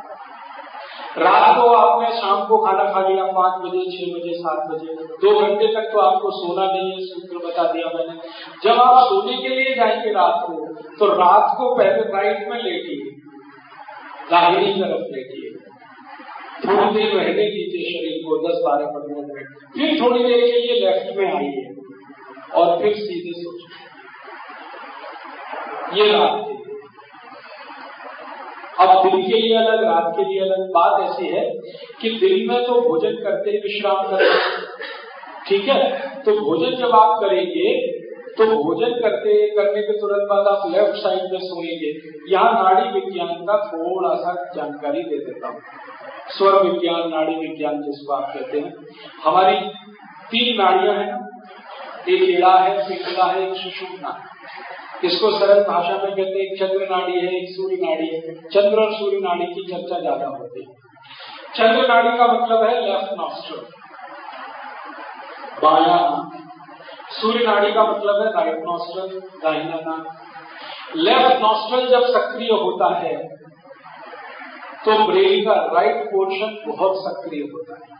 रात को आपने शाम को खाना खा लिया, पाँच बजे, छह बजे, सात बजे। दो घंटे तक तो आपको सोना नहीं है, सूत्र बता दिया मैंने। जब आप सोने के लिए जाएँगे रात को तो रात को पहले राइट में लेटिए दाहिनी तरफ़ लेटिए थोड़ी देर रहने दीजिए शरीर को दस बारह पंद्रह मिनट। फिर थोड़ी देर के लिए लेफ़्ट में आइए और फिर सीधे सोचिए ये रात अब दिन के लिए अलग, रात के लिए अलग। बात ऐसी है कि दिन में तो भोजन करते विश्राम करते ठीक है? तो भोजन जब आप करेंगे तो भोजन करते, करने के तुरंत बाद आप लेफ़्ट साइड में सोएँगे। यहाँ नाड़ी विज्ञान का थोड़ा सा जानकारी दे देता हूँ। स्वर विज्ञान, नाड़ी विज्ञान जिसको आप कहते हैं। हमारी तीन नाड़ियाँ हैं। एक एड़ा है पिंगला है, एक सुषुम्ना इसको सरल भाषा में कहते हैं चंद्र नाड़ी है, एक सूर्य नाड़ी है। चंद्र और सूर्य नाड़ी की चर्चा ज़्यादा होती है। चंद्र नाड़ी का मतलब है लेफ़्ट नॉस्ट्रल बाया सूर्य नाड़ी का मतलब है राइट नॉस्ट्रल दाहिना नाक लेफ़्ट नॉस्ट्रल जब सक्रिय होता है तो ब्रेन का राइट पोर्शन बहुत सक्रिय होता है।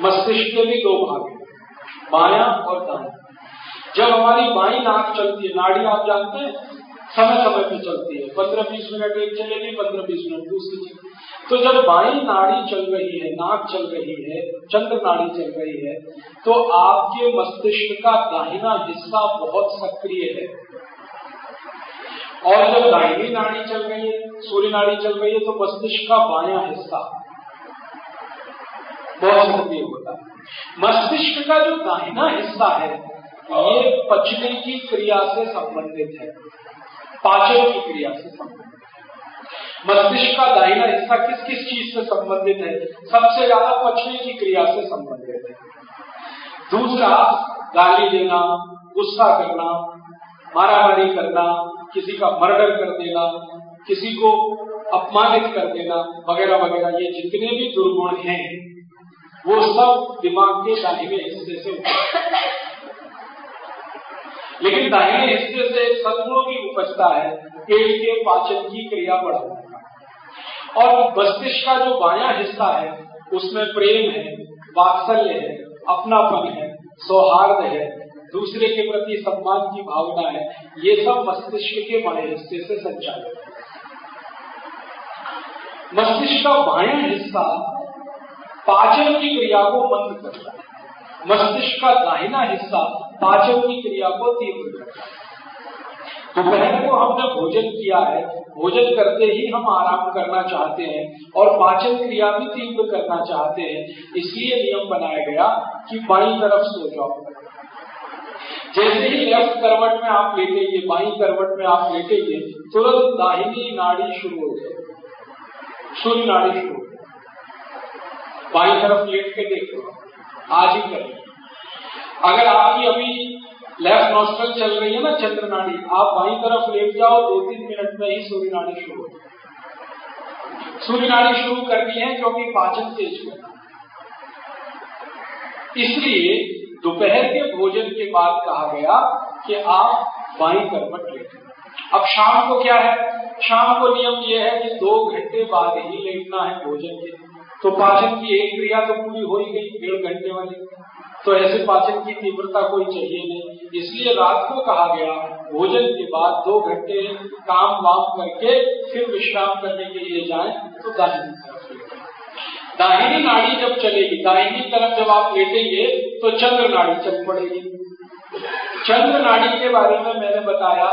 मस्तिष्क के भी दो भाग हैं, बाया और दाया। जब हमारी बाई नाक चलती है, नाड़ी आप जानते हैं समय समय पे चलती है। पंद्रह बीस मिनट एक चलेगी, पंद्रह बीस मिनट दूसरी चलेगी। तो जब बाई नाड़ी चल रही है, नाक चल रही है, चंद्र नाड़ी चल रही है तो आपके मस्तिष्क का दाहिना हिस्सा बहुत सक्रिय है। और जब दाहिनी नाड़ी चल रही है, सूर्य नाड़ी चल रही है तो मस्तिष्क का बाया हिस्सा बहुत सक्रिय होता है। मस्तिष्क का जो दाहिना हिस्सा है, ये पचने की क्रिया से संबंधित है, पाचन की क्रिया से संबंधित मस्तिष्क का दाहिना हिस्सा किस किस चीज़ से संबंधित है? सबसे ज़्यादा पचने की क्रिया से संबंधित है। दूसरा, गाली देना, गुस्सा करना, मारामारी करना, किसी का मर्डर कर देना, किसी को अपमानित कर देना, वगैरह वगैरह, ये जितने भी दुर्गुण हैं, वो सब दिमाग के दाहिने हिस्से से लेकिन दाहिने हिस्से से एक की उपजता है पेट के पाचन की क्रिया बढ़ाने। और मस्तिष्क का जो बाया हिस्सा है, उसमें प्रेम है, वात्सल्य है, अपनापन है, सौहार्द है, दूसरे के प्रति सम्मान की भावना है, ये सब मस्तिष्क के बाएँ हिस्से से संचालित है। मस्तिष्क का बाया हिस्सा पाचन की क्रिया को मंद करता है। मस्तिष्क का दाहिना हिस्सा पाचन की क्रिया को तीव्र करता है। दोपहर को हमने भोजन किया है। भोजन करते ही हम आराम करना चाहते हैं और पाचन क्रिया भी तीव्र करना चाहते हैं। इसलिए नियम बनाया गया कि बाई तरफ़ सो जाओ। जैसे ही लेफ़्ट करवट में आप लेटेंगे, बाई करवट में आप लेटेंगे, तुरंत दाहिनी नाड़ी शुरू हो जाए सूर्य नाड़ी शुरू बाई तरफ़ लेट के देखो आज ही करें। अगर आपकी अभी लेफ़्ट नॉस्ट्रल चल रही है ना चंद्र नाड़ी आप बाई तरफ़ लेट जाओ, दो तीन मिनट में ही सूर्य नाड़ी शुरू हो सूर्य नाड़ी शुरू करनी है क्योंकि पाचन तेज करना इसलिए दोपहर के भोजन के बाद कहा गया कि आप बाई करवट लेटें अब शाम को क्या है? शाम को नियम यह है कि दो घंटे बाद ही लेटना है भोजन के। तो पाचन की एक क्रिया तो पूरी हो ही गई, डेढ़ घंटे वाली। तो ऐसे पाचन की तीव्रता कोई चाहिए नहीं। इसलिए रात को कहा गया, भोजन के बाद दो घंटे काम वाम करके फिर विश्राम करने के लिए जाए तो दाहिनी तरफ़ दाहिनी नाड़ी जब चलेगी, दाहिनी तरफ़ जब आप लेटेंगे तो चंद्र नाड़ी चल पड़ेगी। चंद्र नाड़ी के बारे में मैंने बताया,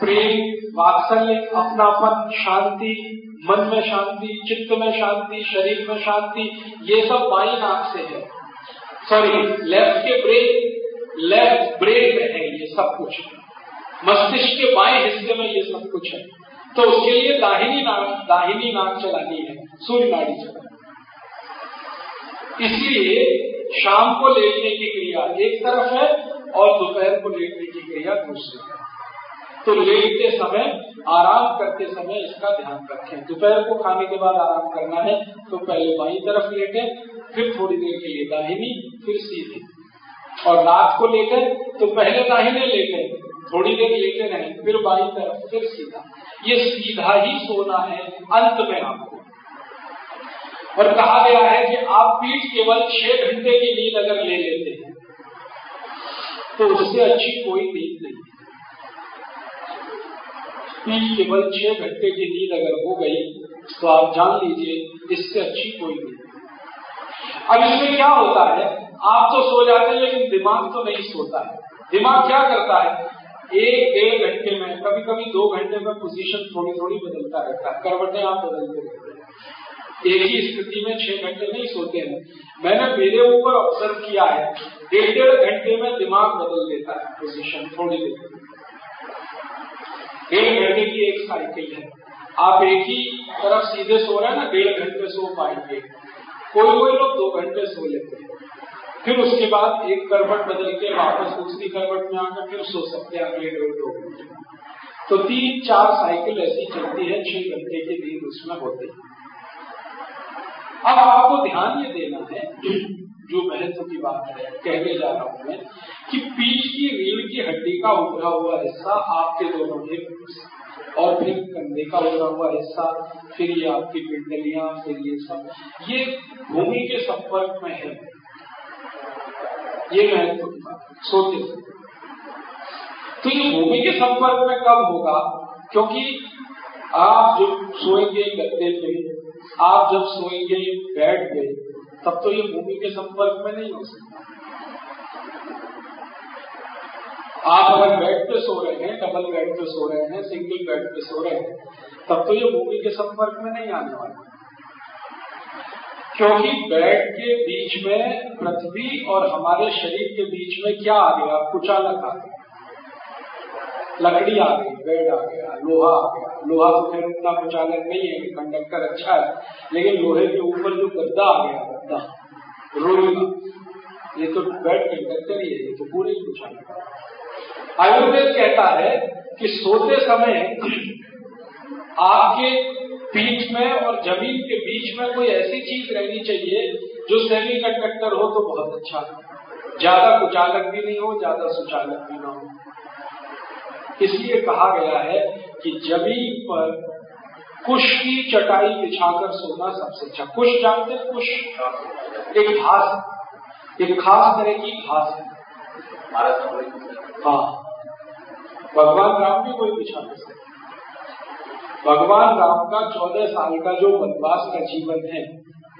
प्रेम, वात्सल्य, अपनापन, शांति, मन में शांति, चित्त में शांति, शरीर में शांति, ये सब बाई नाक से है। सॉरी लेफ़्ट के ब्रेन लेफ़्ट ब्रेन में है ये सब कुछ। मस्तिष्क के बाएँ हिस्से में ये सब कुछ है। तो उसके लिए दाहिनी नाक दाहिनी नाक चलानी है, सूर्य नाड़ी चलानी इसलिए शाम को लेटने की क्रिया एक तरफ़ है और दोपहर को लेटने की क्रिया दूसरी है। तो लेटते समय, आराम करते समय इसका ध्यान रखें। दोपहर को खाने के बाद आराम करना है तो पहले बाई तरफ़ लेटे, फिर थोड़ी देर के लिए दाहिनी, फिर सीधी। और रात को लेकर तो पहले दाहिने लेकर, थोड़ी देर लेते रहे फिर बाई तरफ़, फिर सीधा। ये सीधा ही सोना है अंत में आपको। और कहा गया है कि आप पीठ केवल छह घंटे की नींद अगर ले लेते हैं तो उससे अच्छी कोई नींद नहीं। पीठ केवल छह घंटे की नींद अगर हो गई तो आप जान लीजिए, इससे अच्छी कोई नहीं। अब इसमें क्या होता है? आप तो सो जाते हैं, लेकिन दिमाग तो नहीं सोता है। दिमाग क्या करता है? एक डेढ़ घंटे में कभी कभी दो घंटे में पोजीशन थोड़ी थोड़ी बदलता रहता है। करवटें आप बदलते रहते हैं। एक ही स्थिति में छह घंटे नहीं सोते हैं। मैंने मेरे ऊपर ऑब्ज़र्व किया है, डेढ़ डेढ़ घंटे में दिमाग बदल देता है पोजीशन थोड़ी देर डेढ़ घंटे की एक साइकिल है। आप एक ही तरफ़ सीधे सो रहे हैं ना, डेढ़ घंटे सो पाएँगे। कोई कोई लोग दो घंटे सो लेते हैं। फिर उसके बाद एक करवट बदल के वापस दूसरी करवट में आकर फिर सो सकते हैं अगले डेढ़ दो घंटे तो तीन चार साइकिल ऐसी चलती है, छह घंटे की नींद उसमें होती है। अब आपको ध्यान ये देना है, जो महत्व की बात है, कहने जा रहा हूँ मैं, कि पीठ की रीढ़ की हड्डी का उभरा हुआ हिस्सा आपके दोनों हिप और फिर कंधे का उभरा हुआ हिस्सा, फिर ये आपकी पिंडलियाँ, फिर ये सब। ये भूमि के संपर्क में है। ये महत्व की बात सोचे तो ये भूमि के संपर्क में कब होगा? क्योंकि आप जब सोएँगे, गद्दे पे, आप जब सोएँगे बेड पे तब तो ये भूमि के संपर्क में नहीं हो सकता। आप अगर बेड पे सो रहे हैं, डबल बेड पे सो रहे हैं, सिंगल बेड पे सो रहे हैं, तब तो ये भूमि के संपर्क में नहीं आने वाला। क्योंकि बेड के बीच में, पृथ्वी और हमारे शरीर के बीच में क्या आ गया? कुचालक आ गया। लकड़ी आ गई, बेड आ गया, लोहा आ गया। लोहा तो फिर उतना कुचालक नहीं है कंडक्टर अच्छा है, लेकिन लोहे के ऊपर जो गद्दा आ गया, गद्दा का ये तो बेड कंडक्टर ही है, ये तो पूरे कुचालक आयुर्वेद कहता है कि सोते समय आपके पीठ में और ज़मीन के बीच में कोई ऐसी चीज़ रहनी चाहिए जो सेमी कंडक्टर हो तो बहुत अच्छा ज़्यादा कुचालक भी नहीं हो ज़्यादा सुचालक भी ना हो। इसलिए कहा गया है कि ज़मीन पर कुश की चटाई बिछाकर सोना सबसे अच्छा। कुश जानते कुश। एक घास। एक खास तरह की घास। है हाँ। भगवान राम भी कोई बिछा नहीं सकते भगवान राम का चौदह साल का जो वनवास का जीवन है,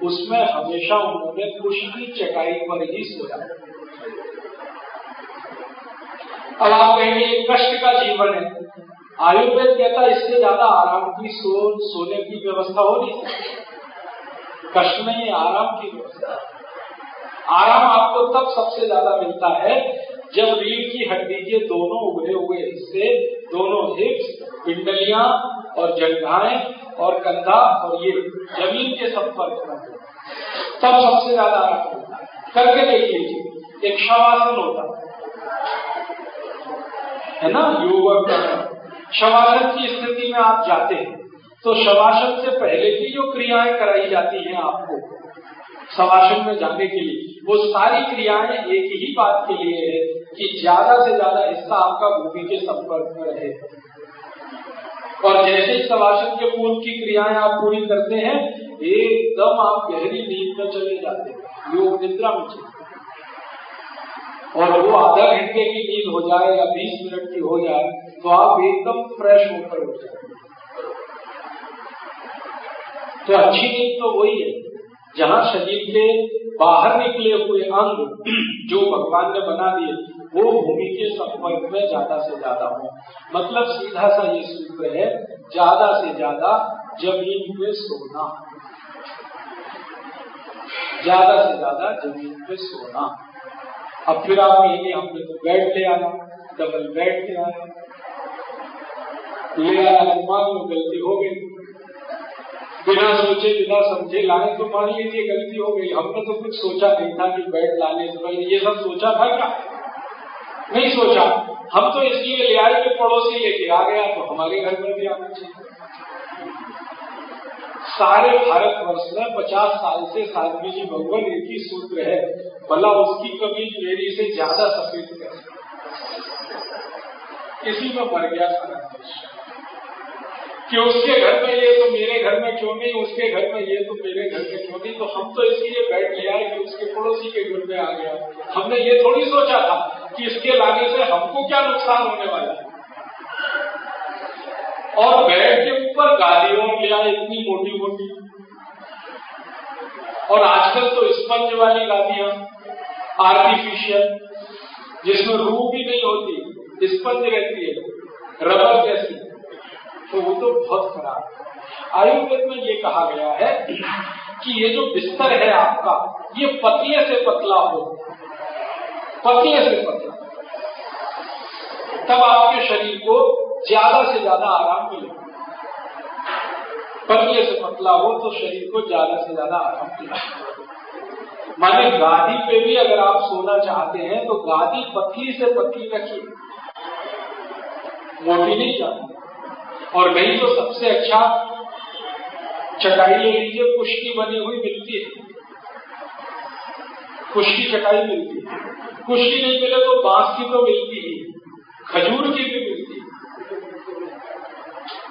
उसमें हमेशा उन्होंने कुश की चटाई पर ही सोया। अब आप कहेंगे कष्ट का जीवन है। आयुर्वेद कहता है, इससे ज़्यादा आराम की सो, सोने की व्यवस्था हो नहीं सकती। कष्ट नहीं आराम की व्यवस्था आराम आपको तब सबसे ज़्यादा मिलता है, जब रीढ़ की हड्डी के दोनों उभरे हुए हिस्से, दोनों हिप्स, पिंडलियाँ और जंघाएँ और कंधा और ये ज़मीन के संपर्क में तब सबसे ज़्यादा आराम मिलता है। करके देखिए एक शवासन होता है। है ना? योग शवासन की स्थिति में आप जाते हैं तो शवासन से पहले की जो क्रियाएँ कराई जाती हैं आपको, शवासन में जाने के लिए, वो सारी क्रियाएँ एक ही बात के लिए है कि ज़्यादा से ज़्यादा हिस्सा आपका भूमि के संपर्क में रहे। और जैसे शवासन के पूर्व की क्रियाएँ आप पूरी करते हैं, एकदम आप गहरी नींद में चले जाते हैं। योग निद्रा में चले और वो आधा घंटे की नींद हो जाए या बीस मिनट की हो जाए तो आप एकदम फ्रेश होकर उठ जाए तो अच्छी नींद तो वही है, जहाँ शरीर के बाहर निकले हुए अंग जो भगवान ने बना दिए वो भूमि के संपर्क में ज़्यादा से ज़्यादा हो। मतलब सीधा सा ये सूत्र है, ज़्यादा से ज़्यादा ज़मीन पे सोना। ज़्यादा से ज़्यादा ज़मीन पे सोना। अब फिर आप कहेंगे हमने तो बेड ले आना डबल बेड ले आना। ले तो मान लो गलती हो गई। बिना सोचे, बिना समझे लाए तो मान लीजिए गलती हो गई। हमने तो कुछ सोचा नहीं था कि बेड लाने से पहले। ये सब सोचा था क्या? नहीं सोचा। हम तो इसलिए ले आए कि पड़ोसी लेके आ गया तो हमारे घर में भी आना चाहिए। सारे भारतवर्ष में पचास साल से साधवी जी भगवान एक ही सूत्र है, भला उसकी कमीज मेरी से ज़्यादा सफ़ेद कर इसी में मर गया सारा कि उसके घर में ये तो मेरे घर में क्यों नहीं, उसके घर में ये तो मेरे घर में क्यों नहीं तो हम तो इसलिए बैठ ले आए कि उसके पड़ोसी के घर में आ गया। हमने ये थोड़ी सोचा था। कि इसके लाने से हमको क्या नुकसान होने वाला है? और बेड के ऊपर गालियों लिया इतनी मोटी मोटी और आजकल तो स्पंज वाली गालियाँ आर्टिफिशियल जिसमें रूह भी नहीं होती, स्पंज रहती है, रबर जैसी। तो वो तो बहुत खराब आयुर्वेद में ये कहा गया है कि ये जो बिस्तर है आपका, ये पतले से पतला हो पतले से पतला तब आपके शरीर को ज़्यादा से ज़्यादा आराम मिले। पतले से पतला हो तो शरीर को ज़्यादा से ज़्यादा आराम मिले। माने गादी पे भी अगर आप सोना चाहते हैं तो गादी पतली से पतली रखिए मोटी नहीं जाती और नहीं तो सबसे अच्छा चटाई ले लीजिए, पुष्टि बनी हुई मिलती है। पुष्टि चटाई मिलती है पुष्टि नहीं मिले तो बाँस की तो मिलती ही। खजूर की भी मिलती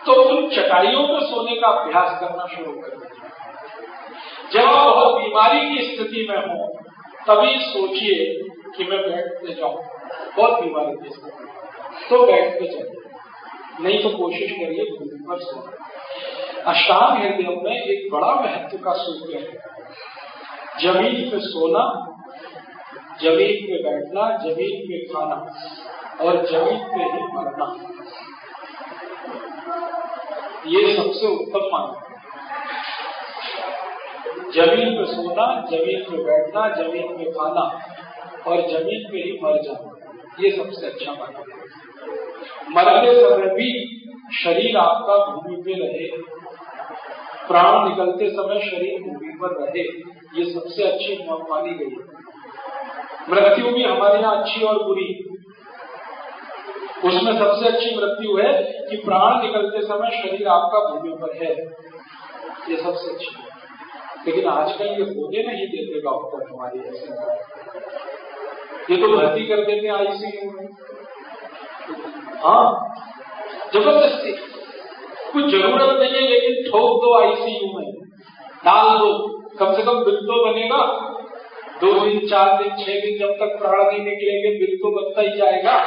तो उन चटाइयों पर सोने का अभ्यास करना शुरू कर जब आप बहुत बीमारी की स्थिति में हो, तभी सोचिए कि मैं बैठ पे जाऊँ। बहुत बीमारी की स्थिति तो बैठ पे जाइए। नहीं तो कोशिश करिए भूमि पर सो। अष्टांग हृदय में एक बड़ा महत्व का सूत्र है। ज़मीन पे सोना ज़मीन पे बैठना, ज़मीन पे खाना और ज़मीन पे ही मरना। ये सबसे उत्तम माना। ज़मीन पे सोना, ज़मीन पे बैठना, ज़मीन पे खाना और ज़मीन पे ही मर जाना। ये सबसे अच्छा माना। मरते समय भी शरीर आपका भूमि पे रहे। प्राण निकलते समय शरीर भूमि पर रहे। ये सबसे अच्छी मानी गई मृत्यु भी हमारे यहाँ अच्छी और बुरी। उसमें सबसे अच्छी मृत्यु है कि प्राण निकलते समय शरीर आपका भूमि पर है। ये सबसे अच्छी लेकिन आजकल ये होने नहीं देते डॉक्टर हमारे ऐसे। ये तो भर्ती कर देते आईसीयू में। हाँ ज़बरदस्ती। कुछ ज़रूरत नहीं है, लेकिन ठोक दो आईसीयू में। डाल दो। कम से कम बिल तो बनेगा। दो दिन, चार दिन, छह दिन जब तक प्राण नहीं निकलेंगे बिल तो बनता ही जाएगा।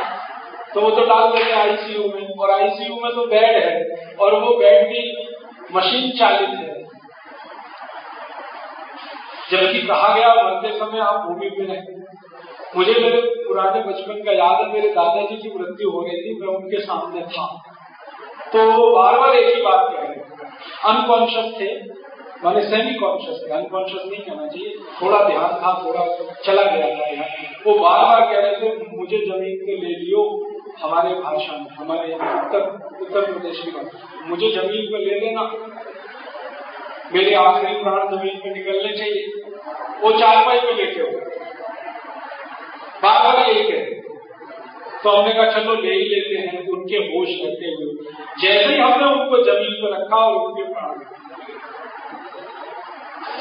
तो वो तो डाल देते आईसीयू में। और आईसीयू में तो बेड है। और वो बेड भी मशीन चालित है। जबकि कहा गया, मरते समय आप भूमि पे रहें। मुझे मेरे पुराने बचपन का याद है, मेरे दादाजी की मृत्यु हो रही थी, मैं उनके सामने था। तो बार बार एक ही बात कह रहे अनकॉन्शियस थे। मैंने सेमी कॉन्शियस थे अनकॉन्शियस नहीं कहना चाहिए। थोड़ा ध्यान था, थोड़ा चला गया था ध्यान। वो बार बार कह रहे थे, मुझे ज़मीन पे ले लियो हमारे भाषा में, हमारे उत्तर उत्तर प्रदेश बात। मुझे ज़मीन पे ले लेना। मेरे आखिरी प्राण ज़मीन पे निकलने चाहिए। वो चार पाई पे लेके हो बात बार एक है तो हमने कहा, चलो ले ही लेते हैं, उनके होश रहते हुए जैसे ही हमने उनको ज़मीन पर रखा और उनके प्राण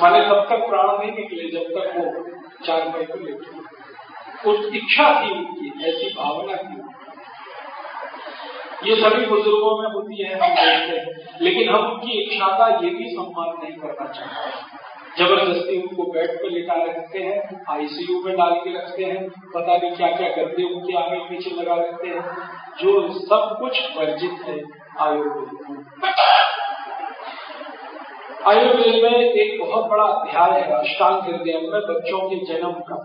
माने तब तक प्राण नहीं निकले, जब तक वो चार भाई को लेते उस इच्छा थी उनकी, ऐसी भावना थी। ये सभी बुज़ुर्गों में होती है, हम देखते हैं। लेकिन हम उनकी इच्छा का ये भी सम्मान नहीं करना चाहते। ज़बरदस्ती उनको बेड पे लिटा रखते हैं आईसीयू में डाल के रखते हैं, पता नहीं क्या क्या करते हैं उनके आगे पीछे लगा रखते हैं। जो सब कुछ वर्जित है आयुर्वेद आयुर्वेद में एक बहुत बड़ा अध्याय है अष्टांग हृदय में बच्चों के जन्म का,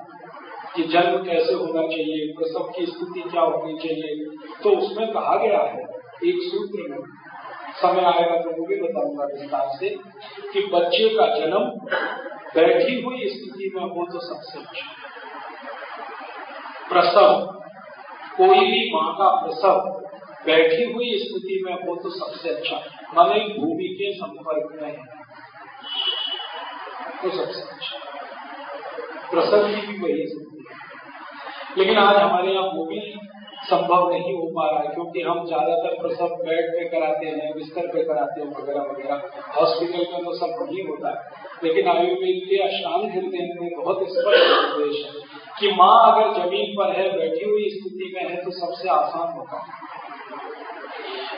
कि जन्म कैसे होना चाहिए, प्रसव की स्थिति क्या होनी चाहिए। तो उसमें कहा गया है, एक सूत्र में समय आएगा तो वो भी बताऊँगा विस्तार से, कि बच्चे का जन्म बैठी हुई स्थिति में हो तो सबसे अच्छा। प्रसव, कोई भी माँ का प्रसव बैठी हुई स्थिति में हो तो सबसे अच्छा माने भूमि के संपर्क में है। तो सबसे अच्छा प्रसव की भी वही लेकिन आज हमारे यहाँ वो भी संभव नहीं हो पा रहा है, क्योंकि हम ज़्यादातर प्रसव बेड पे कराते हैं, बिस्तर पे कराते हैं, वगैरह वगैरह। हॉस्पिटल में तो सब नहीं होता है। लेकिन आयुर्वेद के अष्टांग हृदय में बहुत स्पष्ट निर्देश है कि माँ अगर ज़मीन पर है, बैठी हुई स्थिति में है तो सबसे आसान होता है।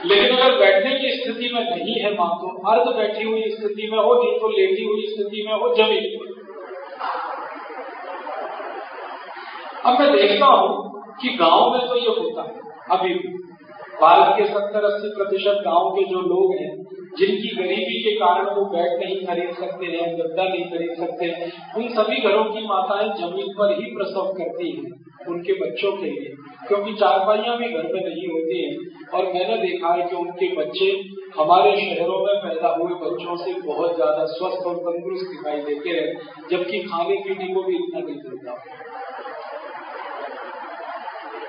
लेकिन अगर बैठने की स्थिति में नहीं है माँ तो अर्ध बैठी हुई स्थिति में हो नहीं तो लेटी हुई स्थिति में हो ज़मीन अब मैं देखता हूँ कि गाँव में तो ये होता है। अभी भी भारत के सत्तर अस्सी प्रतिशत गाँव के जो लोग हैं, जिनकी गरीबी के कारण वो बेड नहीं खरीद सकते हैं, गद्दा नहीं खरीद सकते उन सभी घरों की माताएँ ज़मीन पर ही प्रसव करती हैं। उनके बच्चों के लिए। क्योंकि चारपाइयाँ भी घर में नहीं होती हैं, और मैंने देखा है कि उनके बच्चे हमारे शहरों में पैदा हुए बच्चों से बहुत ज़्यादा स्वस्थ और तंदुरुस्त दिखाई देते हैं, जबकि खाने पीने को भी इतना नहीं मिलता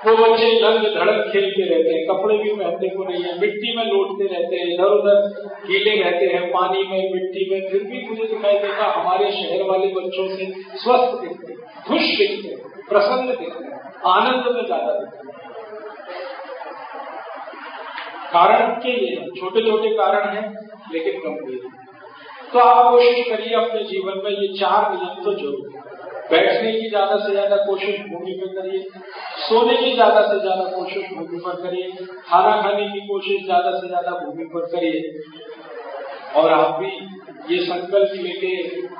वो बच्चे रंग धड़क खेलते रहते हैं, कपड़े भी पहनने को नहीं है, मिट्टी में लौटते रहते हैं, इधर उधर गीले रहते हैं, पानी में, मिट्टी में, फिर भी मुझे दिखाई देता हमारे शहर वाले बच्चों से स्वस्थ दिखते खुश दिखते प्रसन्न दिखते आनंद में ज़्यादा दिखते कारण के लिए छोटे छोटे कारण हैं, लेकिन गंभीर तो आप कोशिश करिए अपने जीवन में ये चार नियम तो ज़रूर बैठने की ज़्यादा से ज़्यादा कोशिश भूमि पर करिए, सोने की ज़्यादा से ज़्यादा कोशिश भूमि पर करिए, खाना खाने की कोशिश ज़्यादा से ज़्यादा भूमि पर करिए। और आप भी ये संकल्प लेके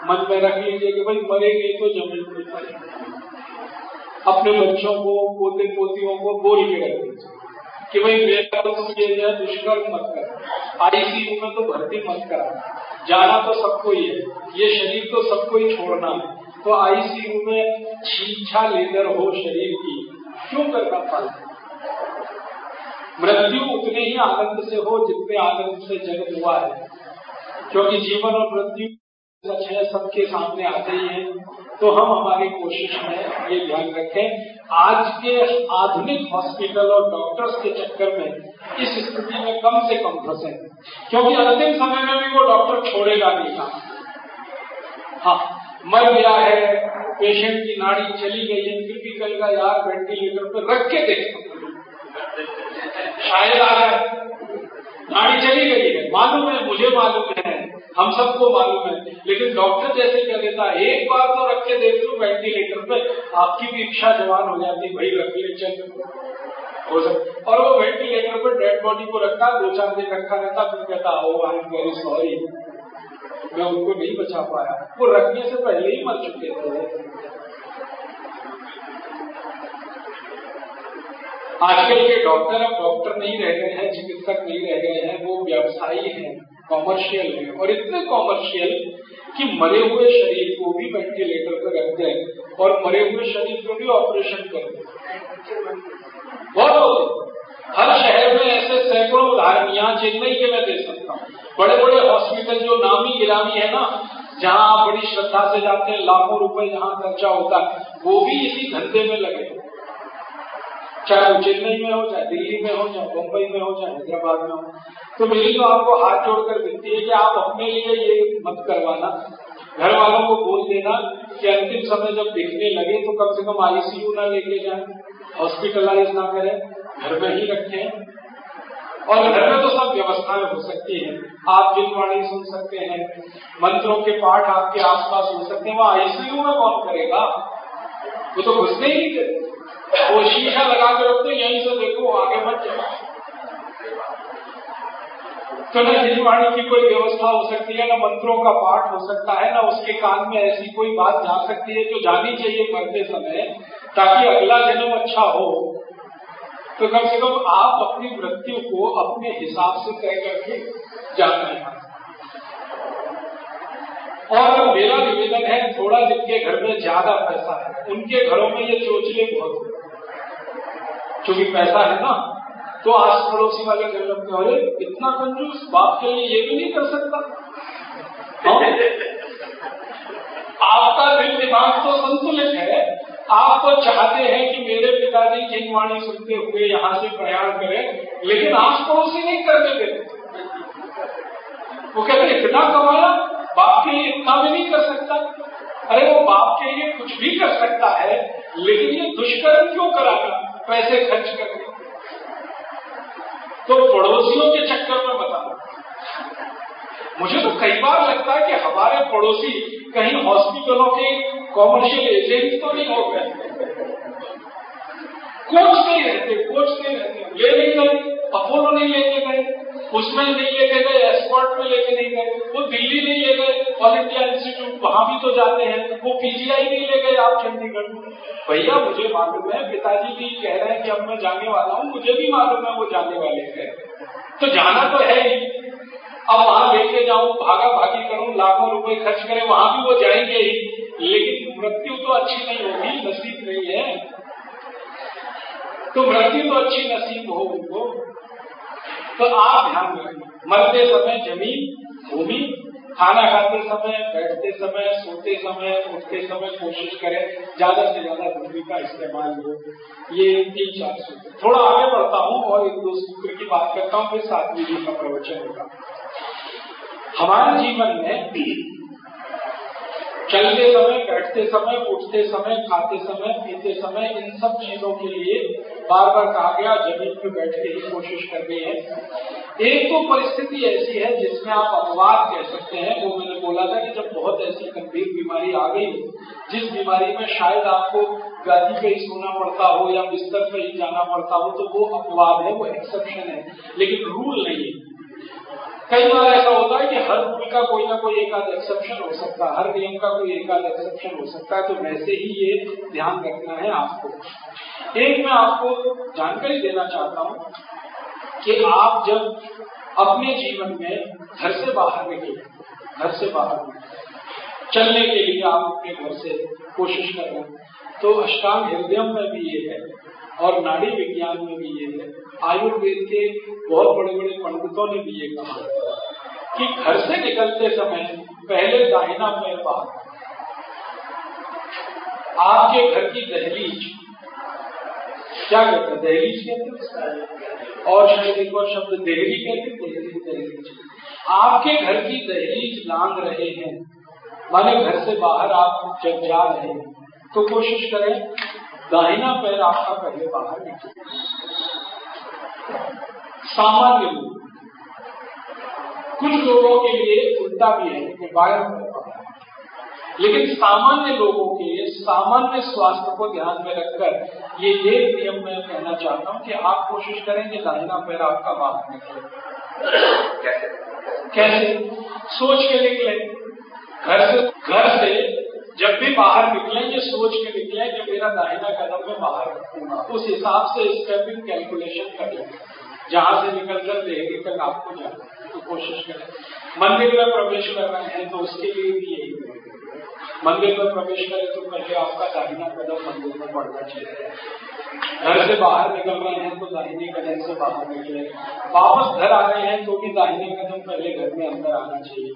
मन में रख लीजिए कि भाई मरेंगे तो ज़मीन पर मरेंगे। अपने बच्चों को पोते पोतियों को बोल के रख कि भाई मेरा तो ये दुष्कर्म मत कर। आईसीयू में तो भर्ती मत करा। जाना तो सबको ही है। ये शरीर तो सबको ही छोड़ना है। तो आईसीयू में शिक्षा लेकर हो शरीर की। क्यों करना पाए मृत्यु उतने ही आनंद से हो जितने आनंद से जन्म हुआ है। क्योंकि जीवन और मृत्यु सच है, सबके सामने आते ही हैं। तो हम हमारी कोशिश में ये ध्यान रखें, आज के आधुनिक हॉस्पिटल और डॉक्टर्स के चक्कर में इस स्थिति में कम से कम फंसे। क्योंकि अंतिम समय में भी वो डॉक्टर छोड़ेगा नहीं था हाँ। मर गया है पेशेंट की नाड़ी चली गई है, फिर भी कहेगा यार वेंटिलेटर पर रख के देख। शायद आ जाए नाड़ी चली गई है। मालूम है, मुझे मालूम है, हम सबको मालूम है। लेकिन डॉक्टर जैसे कह देता है एक बार तो रख के देख लो वेंटिलेटर पे आपकी भी इच्छा जवान हो जाती, भाई रख ले, चल। हो सकता और वो वेंटिलेटर पर डेड बॉडी को रखता, दो चार दिन रखा रहता, फिर कहता oh I am very sorry मैं उनको नहीं बचा पाया। वो रखने से पहले ही मर चुके थे। आजकल के डॉक्टर अब डॉक्टर नहीं रह गए हैं, चिकित्सक नहीं रह गए हैं, वो व्यवसायी हैं कॉमर्शियल है। और इतने कॉमर्शियल कि मरे हुए शरीर को भी वेंटिलेटर पर रख दें और मरे हुए शरीर को भी ऑपरेशन कर। दें बहुत होते हर शहर में ऐसे सैकड़ों उदाहरण यहाँ चेन्नई के मैं दे सकता हूँ। बड़े जो है ना? जहाँ आप बड़ी श्रद्धा से जाते हैं, लाखों रुपए जहाँ खर्चा होता है, वो भी इसी धंधे में लगे चाहे वो चेन्नई में हो, चाहे दिल्ली में हो, चाहे मुंबई में हो, चाहे हैदराबाद में हो। तो मेरी तो आपको हाथ जोड़कर विनती है कि आप अपने लिए ये मत करवाना। घर वालों को बोल देना कि अंतिम समय जब देखने लगे तो कम से कम आईसीयू ना लेके जाए हॉस्पिटलाइज ना करें, घर में ही रखें। और घर में तो सब व्यवस्थाएँ हो सकती है। आप जिनवाणी सुन सकते हैं, मंत्रों के पाठ आपके आसपास हो सकते हैं, वहाँ आईसीयू में कौन करेगा? वो तो घुसने ही वो शीशा लगा के रखते यहीं से देखो, आगे मत जाओ। तो न हिंदवाणी की कोई व्यवस्था हो सकती है, न मंत्रों का पाठ हो सकता है, न उसके कान में ऐसी कोई बात जा सकती है जो जानी चाहिए मरते समय, ताकि अगला जन्म अच्छा हो। तो कम से कम आप अपनी मृत्यु को अपने हिसाब से तय करके जाते हैं। और मेरा निवेदन है, थोड़ा जिनके घर में ज़्यादा पैसा है, उनके घरों में ये चोचले बहुत क्योंकि पैसा है ना तो आस पड़ोसी वाले घर लगते अरे इतना कंजूस बाप के लिए ये भी नहीं कर सकता। हाँ? आपका दिल दिमाग तो संतुलित है। आप तो चाहते हैं कि मेरे पिताजी जिनवाणी सुनते हुए यहाँ से प्रयाण करें, लेकिन आस पड़ोसी नहीं करने देते वो कहते इतना कमाया बाप के लिए इतना भी नहीं कर सकता। अरे, वो बाप के लिए कुछ भी कर सकता है, लेकिन ये दुष्कर्म क्यों कराना, पैसे खर्च करके? तो पड़ोसियों के चक्कर में बता मुझे तो कई बार लगता है कि हमारे पड़ोसी कहीं हॉस्पिटलों के कॉमर्शियल एजेंट तो नहीं हो गए कोच नहीं रहते, कोच नहीं रहते। ले नहीं गए अपोलो नहीं लेके गए, उसमें नहीं लेके गए एस्कॉर्ट में लेके नहीं गए, वो दिल्ली नहीं ले गए ऑल इंडिया इंस्टीट्यूट वहाँ भी तो जाते हैं, वो पीजीआई नहीं ले गए आप चंडीगढ़ में। भैया, मुझे मालूम है, पिताजी भी कह रहे हैं कि अब मैं जाने वाला हूँ, मुझे भी मालूम है वो जाने वाले हैं। तो जाना तो है ही। अब वहाँ लेके जाऊँ भागा भागी करूँ, लाखों रुपए खर्च करें, वहाँ भी वो जाएँगे ही। लेकिन मृत्यु तो अच्छी नहीं होगी, नसीब नहीं है। तो मृत्यु तो अच्छी नसीब हो उनको। तो आप ध्यान रखें, मरते समय ज़मीन, भूमि, खाना खाते समय, बैठते समय, सोते समय, उठते समय कोशिश करें, ज़्यादा से ज़्यादा भूमि का इस्तेमाल हो। ये तीन चार सूत्र। थोड़ा आगे बढ़ता हूँ और एक दो सूत्र की बात करता हूँ, फिर सातवीं जी का प्रवचन होगा। हमारे जीवन में चलते समय, बैठते समय, उठते समय, खाते समय, पीते समय, इन सब चीज़ों के लिए बार बार कहा गया, ज़मीन पर बैठ के ही कोशिश करनी है। एक तो परिस्थिति ऐसी है जिसमें आप अपवाद कह सकते हैं। वो मैंने बोला था कि जब बहुत ऐसी गंभीर बीमारी आ गई, जिस बीमारी में शायद आपको गादी पे ही सोना पड़ता हो या बिस्तर पे ही जाना पड़ता हो तो वो अपवाद है, वो एक्सेप्शन है। लेकिन रूल नहीं है। कई बार ऐसा होता है कि हर रूल का कोई ना कोई एक आध एक्सेप्शन हो सकता है, हर नियम का कोई एक आध एक्सेप्शन हो सकता है तो वैसे ही ये ध्यान रखना है आपको। एक मैं आपको जानकारी देना चाहता हूँ कि आप जब अपने जीवन में घर से बाहर निकले, घर से बाहर चलने के लिए आप अपने घर से कोशिश कर रहे हैं तो अष्टांग हृदय में भी ये है, और नाड़ी विज्ञान में भी ये है। आयुर्वेद के बहुत बड़े बड़े पंडितों ने भी ये कहा कि घर से निकलते समय पहले दाहिना पैर बाहर। आपके घर की दहलीज, क्या कहते हैं? दहलीज कहते हैं और शायद एक और शब्द देहली कहते हैं दहलीज। आपके घर की दहलीज लांग रहे हैं, माने घर से बाहर आप जब जा रहे हैं तो कोशिश करें दाहिना पैर आपका पहले बाहर निकले। सामान्य लोग कुछ लोगों के लिए उल्टा भी है कि बाहर लेकिन सामान्य लोगों के सामान्य स्वास्थ्य को ध्यान में रखकर ये एक नियम मैं कहना चाहता हूँ कि आप कोशिश करें कि दाहिना पैर आपका बाहर निकले। कैसे? कैसे? सोच के निकले घर से घर से जब भी बाहर निकले, ये सोच के निकले कि मेरा दाहिना कदम में बाहर रखूँगा। उस हिसाब से स्टेपिंग कैलकुलेशन कर लेंगे जहाँ से निकल कर देहरी तक आपको जाना तो कोशिश करें। मंदिर में प्रवेश कर रहे हैं तो उसके लिए भी यही मंदिर में प्रवेश करें तो पहले आपका दाहिना कदम मंदिर में पड़ना चाहिए। घर से बाहर निकल रहे हैं तो दाहिने कदम से बाहर निकले। वापस घर आ रहे हैं तो भी दाहिने कदम पहले घर में अंदर आना चाहिए।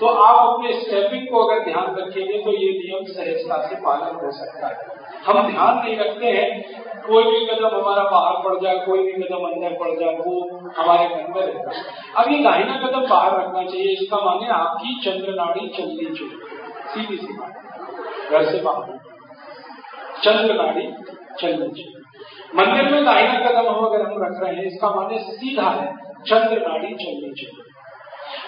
तो आप अपने स्टेपिंग को अगर ध्यान रखेंगे तो ये नियम सहजता से पालन हो सकता है। हम ध्यान नहीं रखते हैं, कोई भी कदम हमारा बाहर पड़ जाए, कोई भी कदम अंदर पड़ जाए, वो हमारे घर में रहता है। अब ये दाहिना कदम बाहर रखना चाहिए, इसका माने आपकी चंद्र नाड़ी चलनी चाहिए। सीधी सी बात। घर से बाहर। चंद्र नाड़ी चाहिए। मंदिर में दाहिना कदम हम अगर हम रख रहे हैं, इसका माने सीधा है चंद्र नाड़ी चाहिए।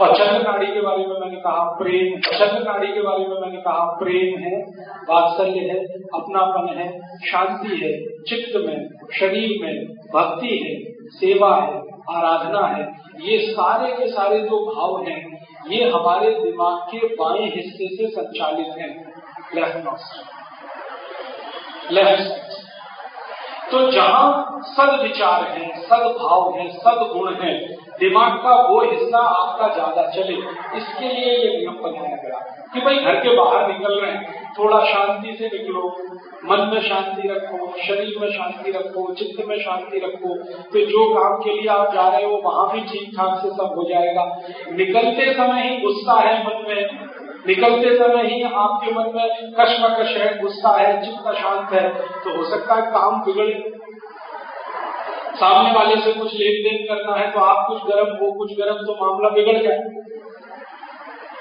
और चंद्र नाड़ी के बारे में मैंने कहा, प्रेम चंद्र नाड़ी के बारे में मैंने कहा, प्रेम है, वात्सल्य है, अपनापन है, शांति है, चित्त में, शरीर में, भक्ति है, सेवा है आराधना है। ये सारे के सारे जो भाव हैं, ये हमारे दिमाग के बाएँ हिस्से से संचालित हैं। लेफ़्ट लेफ़्ट तो जहाँ सद विचार है सदभाव है सदगुण है, दिमाग का वो हिस्सा आपका ज़्यादा चले, इसके लिए ये नियम बनाया गया। कि भाई घर के बाहर निकल रहे हैं, थोड़ा शांति से निकलो, मन में शांति रखो, शरीर में शांति रखो, चित्त में शांति रखो तो जो काम के लिए आप जा रहे हो, वहाँ भी ठीक ठाक से सब हो जाएगा। निकलते समय ही गुस्सा है मन में निकलते समय ही आपके मन में कश्मकश है, गुस्सा है, चित्त शांत है तो हो सकता है काम बिगड़े सामने वाले से कुछ लेन देन करना है तो आप कुछ गर्म हो कुछ गर्म तो मामला बिगड़ जाए।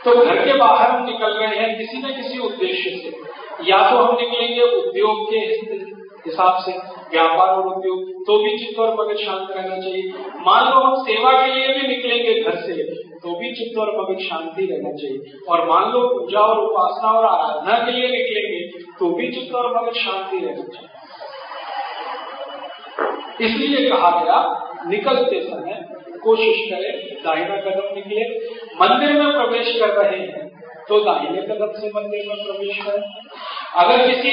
तो घर के बाहर हम निकल रहे हैं किसी न किसी उद्देश्य से। या तो हम निकलेंगे उद्योग के हिसाब से, व्यापार और उद्योग तो भी चित्त और मगज शांत रहना चाहिए। मान लो हम सेवा के लिए भी निकलेंगे घर से तो भी चित्त और मगज शांति रहना चाहिए। और मान लो पूजा और उपासना और आराधना के लिए निकलेंगे तो भी चित्त और मगज शांति रहना चाहिए। इसलिए कहा गया, निकलते समय कोशिश करें, दाहिना कदम निकले। मंदिर में प्रवेश कर रहे हैं तो दाहिने कदम से मंदिर में प्रवेश करें। अगर किसी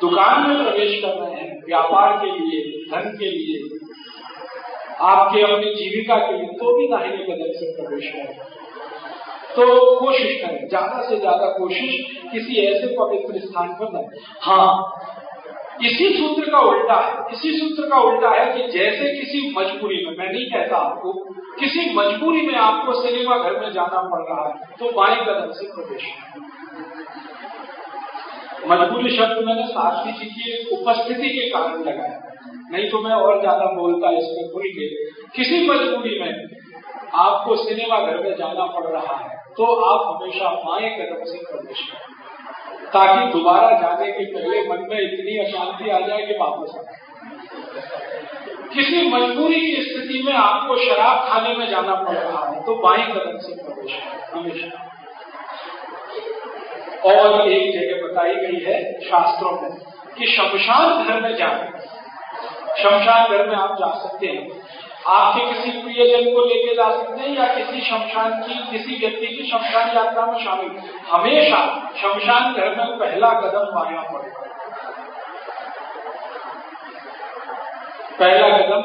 दुकान में प्रवेश कर रहे हैं, व्यापार के लिए, धन के लिए आपके अपनी जीविका के लिए तो भी दाहिने कदम से प्रवेश करें तो कोशिश करें, ज़्यादा से ज़्यादा कोशिश किसी ऐसे पवित्र स्थान पर न हाँ इसी सूत्र का उल्टा है, इसी सूत्र का उल्टा है कि जैसे किसी मजबूरी में, मैं नहीं कहता आपको, किसी मजबूरी में आपको सिनेमा घर में जाना पड़ रहा है तो बाएँ कदम से प्रवेश मजबूरी शब्द मैंने सारथी जी की उपस्थिति के कारण लगाया। नहीं तो मैं और ज़्यादा बोलता इसमें भूल के किसी मजबूरी में आपको सिनेमा घर में जाना पड़ रहा है तो आप हमेशा बाएँ कदम से प्रवेश करें। ताकि दोबारा जाने के पहले मन में इतनी अशांति आ जाए कि वापस आ किसी मजबूरी की स्थिति में आपको शराब खाने में जाना पड़ रहा है तो बाई कदम से प्रवेश करें, हमेशा। और एक जगह बताई गई है शास्त्रों में कि शमशान घर में जाए शमशान घर में आप जा सकते हैं। आपके किसी प्रियजन को लेके जा सकते हैं या किसी शमशान की, किसी व्यक्ति की शमशान यात्रा में शामिल। हमेशा शमशान घर में पहला कदम पाया पड़ेगा। पहला कदम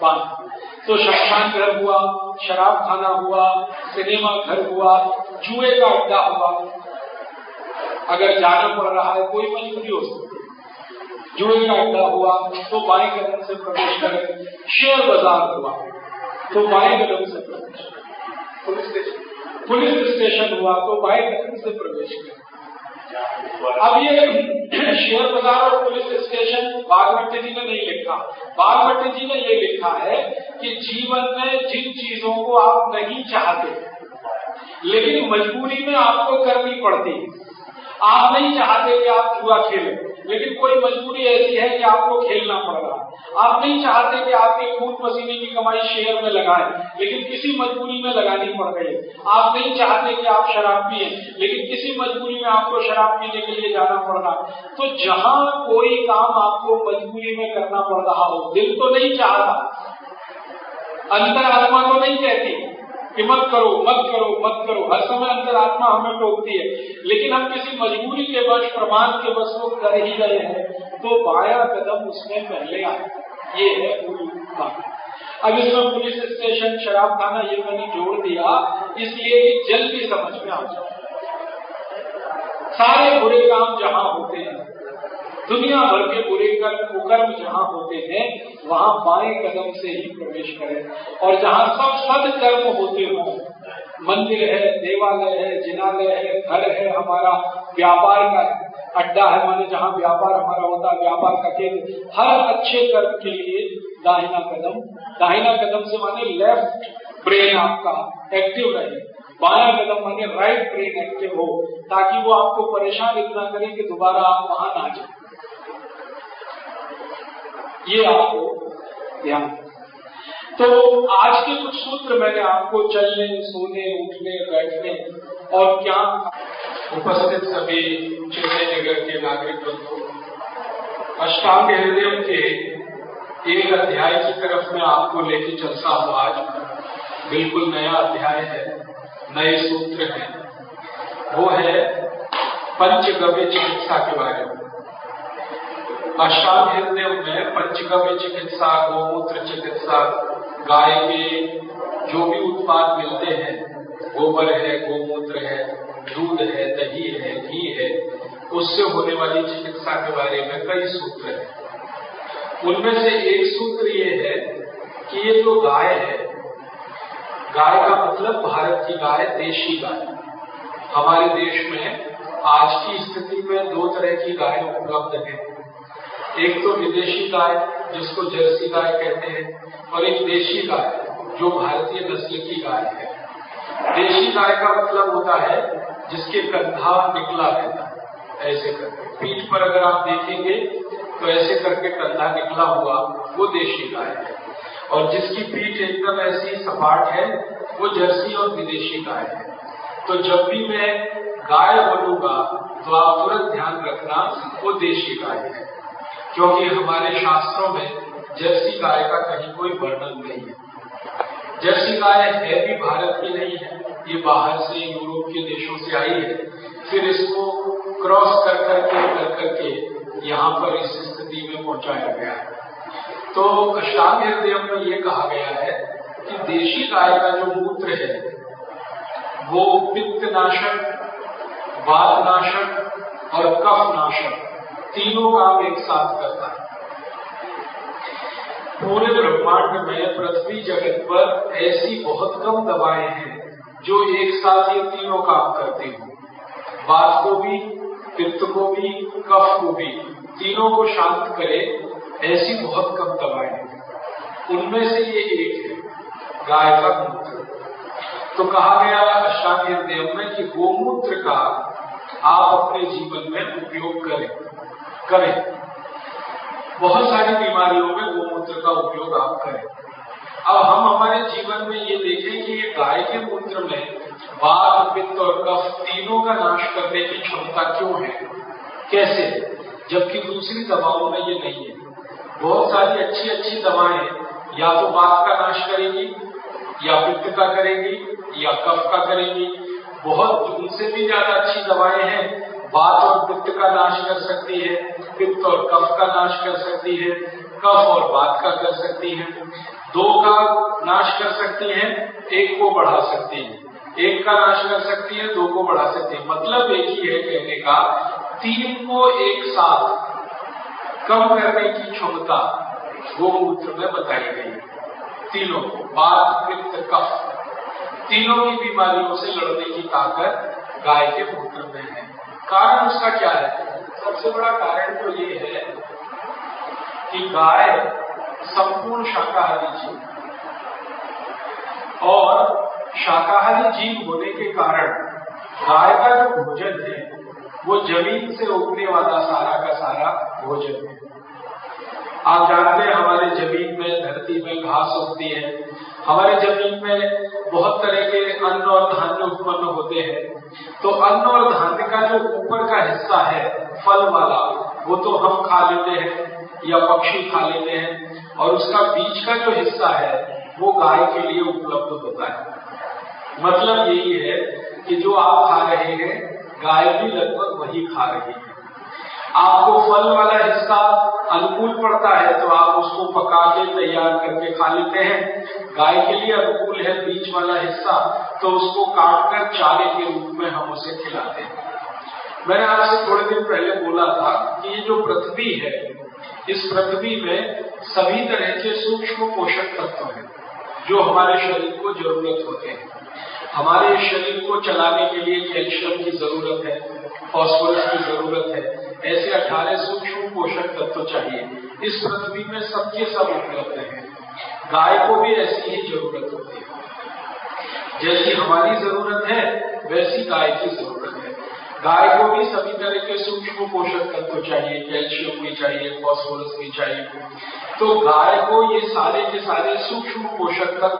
बाँध। तो शमशान घर हुआ, शराब खाना हुआ, सिनेमा घर हुआ, जुए का अड्डा हुआ अगर जाना पड़ रहा है, कोई मजबूरी हो सकती जुए का अड्डा हुआ तो बाएँ कदम से प्रवेश करें। शेयर बाज़ार हुआ तो बाएँ कदम से प्रवेश पुलिस स्टेशन पुलिस स्टेशन हुआ तो बाएँ कदम से प्रवेश करें। अब ये शेयर बाज़ार और पुलिस स्टेशन बागवती जी ने नहीं लिखा। बागवती जी ने ये लिखा है कि जीवन में जिन चीज़ों को आप नहीं चाहते, लेकिन मजबूरी में आपको करनी पड़ती आप नहीं चाहते कि आप जुआ खेलें, लेकिन कोई मजबूरी ऐसी है कि आपको खेलना पड़ रहा है। आप नहीं चाहते कि आपके खून पसीने की कमाई शेयर में लगाए, लेकिन किसी मजबूरी में लगानी पड़ गई आप नहीं चाहते कि आप शराब पिए, लेकिन किसी मजबूरी में आपको शराब पीने के लिए जाना पड़ रहा है। तो जहाँ कोई काम आपको मजबूरी में करना पड़ रहा हो, दिल तो नहीं चाहता अंतर आत्मा तो नहीं कहती। कि मत करो मत करो मत करो। हर समय अंदर आत्मा हमें टोकती है। लेकिन हम किसी मजबूरी के वश प्रमाण के वश वो कर ही रहे हैं तो बाया कदम उसमें पहले आए ये है पूरी अब इसमें पुलिस स्टेशन, शराब खाना ये मैंने जोड़ दिया। इसलिए जल्दी समझ में आ जाए सारे बुरे काम जहाँ होते हैं। दुनिया भर के बुरे कर्म कुकर्म जहाँ होते हैं, वहाँ बाएँ कदम से ही प्रवेश करें। और जहाँ सब सद कर्म होते हो, मंदिर है, देवालय है जिनालय है, घर है हमारा, व्यापार का अड्डा है, माने जहाँ व्यापार हमारा होता है व्यापार का केंद्र, हर अच्छे कर्म के लिए दाहिना कदम दाहिना कदम से माने लेफ़्ट ब्रेन आपका एक्टिव रहे। बाया कदम माने राइट ब्रेन एक्टिव हो, ताकि वो आपको परेशान इतना करे कि दोबारा आप वहाँ ना जाए। ये आपको ध्यान तो आज के कुछ सूत्र मैंने आपको चलने, सोने, उठने, बैठने और क्या उपस्थित सभी चेन्नई नगर के नागरिक बंधु अष्टांग हृदय के एक अध्याय की तरफ़ मैं आपको लेके चलता हूँ। आज बिल्कुल नया अध्याय है, नए सूत्र हैं। वो है पंचगव्य चिकित्सा के बारे में। अष्टांग हृदय में पंचगव्य चिकित्सा, गोमूत्र चिकित्सा, गाय के जो भी उत्पाद मिलते हैं, गोबर है, गोमूत्र है, दूध है, दही है, घी है, उससे होने वाली चिकित्सा के बारे में कई सूत्र हैं। उनमें से एक सूत्र ये है कि ये जो गाय है, गाय का मतलब भारत की गाय, देशी गाय। हमारे देश में आज की स्थिति में दो तरह की गाय उपलब्ध है। एक तो विदेशी गाय, जिसको जर्सी गाय कहते हैं, और एक देशी गाय, जो भारतीय नस्ल की गाय है। देशी गाय का मतलब होता है, जिसके कंधा निकला रहता है, ऐसे करके। पीठ पर अगर आप देखेंगे तो ऐसे करके कंधा निकला हुआ, वो देशी गाय है। और जिसकी पीठ एकदम ऐसी सपाट है, वो जर्सी और विदेशी गाय है। तो जब भी मैं गाय बोलूँगा तो आप तुरंत ध्यान रखना, वो देशी गाय है। क्योंकि हमारे शास्त्रों में जर्सी गाय का कहीं कोई वर्णन नहीं है। जर्सी गाय है भी भारत की नहीं है, ये बाहर से यूरोप के देशों से आई है। फिर इसको क्रॉस कर करके कर करके यहाँ पर इस स्थिति में पहुँचाया गया है। तो अष्टांग हृदय में ये कहा गया है कि देशी गाय का जो मूत्र है, वो पित्त नाशक वात नाशक और कफ नाशक तीनों काम एक साथ करता है। पूरे ब्रह्मांड में पृथ्वी जगत पर ऐसी बहुत कम दवाएँ हैं जो एक साथ ये तीनों काम करती हो। बात को भी, पित्त को भी, कफ को भी, तीनों को शांत करे, ऐसी बहुत कम दवाएँ हैं। उनमें से ये एक है, गाय का मूत्र। तो कहा गया अष्टांग में कि गोमूत्र का आप अपने जीवन में उपयोग करें। करें। बहुत सारी बीमारियों में गोमूत्र का उपयोग आप करें। अब हम हमारे जीवन में ये देखें कि ये गाय के मूत्र में वात पित्त और कफ तीनों का नाश करने की क्षमता क्यों है? कैसे? जबकि दूसरी दवाओं में ये नहीं है। बहुत सारी अच्छी अच्छी दवाएँ या तो वात का नाश करेगी, या पित्त का करेगी, या कफ का करेगी। बहुत, उनसे भी ज़्यादा अच्छी दवाएँ हैं। वात और पित्त का नाश कर सकती है पित्त और कफ का नाश कर सकती है कफ और बात का कर सकती है। दो का नाश कर सकती है, एक को बढ़ा सकती है। एक का नाश कर सकती है, दो को बढ़ा सकती है। मतलब एक ही है कहने का, तीन को एक साथ कम करने की क्षमता गोमूत्र में बताई गई है। तीनों को बात पित्त कफ तीनों की बीमारियों से लड़ने की ताकत गाय के मूत्र में है। कारण उसका क्या है? सबसे बड़ा कारण तो ये है कि गाय संपूर्ण शाकाहारी जीव और शाकाहारी जीव होने के कारण गाय का जो भोजन है, वो ज़मीन से उगने वाला सारा का सारा भोजन है। आप जानते हैं हमारे ज़मीन में, धरती में घास उगती है। हमारे ज़मीन में बहुत तरह के अन्न और धान्य उत्पन्न होते हैं। तो अन्न और धान्य का जो ऊपर का हिस्सा है, फल वाला, वो तो हम खा लेते हैं या पक्षी खा लेते हैं। और उसका बीच का जो हिस्सा है, वो गाय के लिए उपलब्ध होता है। मतलब यही है कि जो आप खा रहे हैं, गाय भी लगभग वही खा रही है। आपको फल वाला हिस्सा अनुकूल पड़ता है तो आप उसको पका के तैयार करके खा लेते हैं। गाय के लिए अनुकूल है बीच वाला हिस्सा तो उसको काट कर चारे के रूप में हम उसे खिलाते हैं। मैंने आपसे थोड़े दिन पहले बोला था कि ये जो पृथ्वी है, इस पृथ्वी में सभी तरह के सूक्ष्म पोषक तत्व हैं, जो हमारे शरीर को ज़रूरत होते हैं। हमारे शरीर को चलाने के लिए कैल्शियम की ज़रूरत है, फॉस्फोरस की ज़रूरत है ऐसे अठारह सूक्ष्म पोषक तत्व चाहिए। इस पृथ्वी में सबके सब उपलब्ध हैं। गाय को भी ऐसी ही ज़रूरत होती है। जैसी हमारी ज़रूरत है, वैसी गाय की ज़रूरत है। गाय को भी सभी तरह के सूक्ष्म पोषक तत्व चाहिए। कैल्शियम भी चाहिए, फॉस्फोरस भी चाहिए। तो गाय को ये सारे के सारे सूक्ष्म पोषक तत्व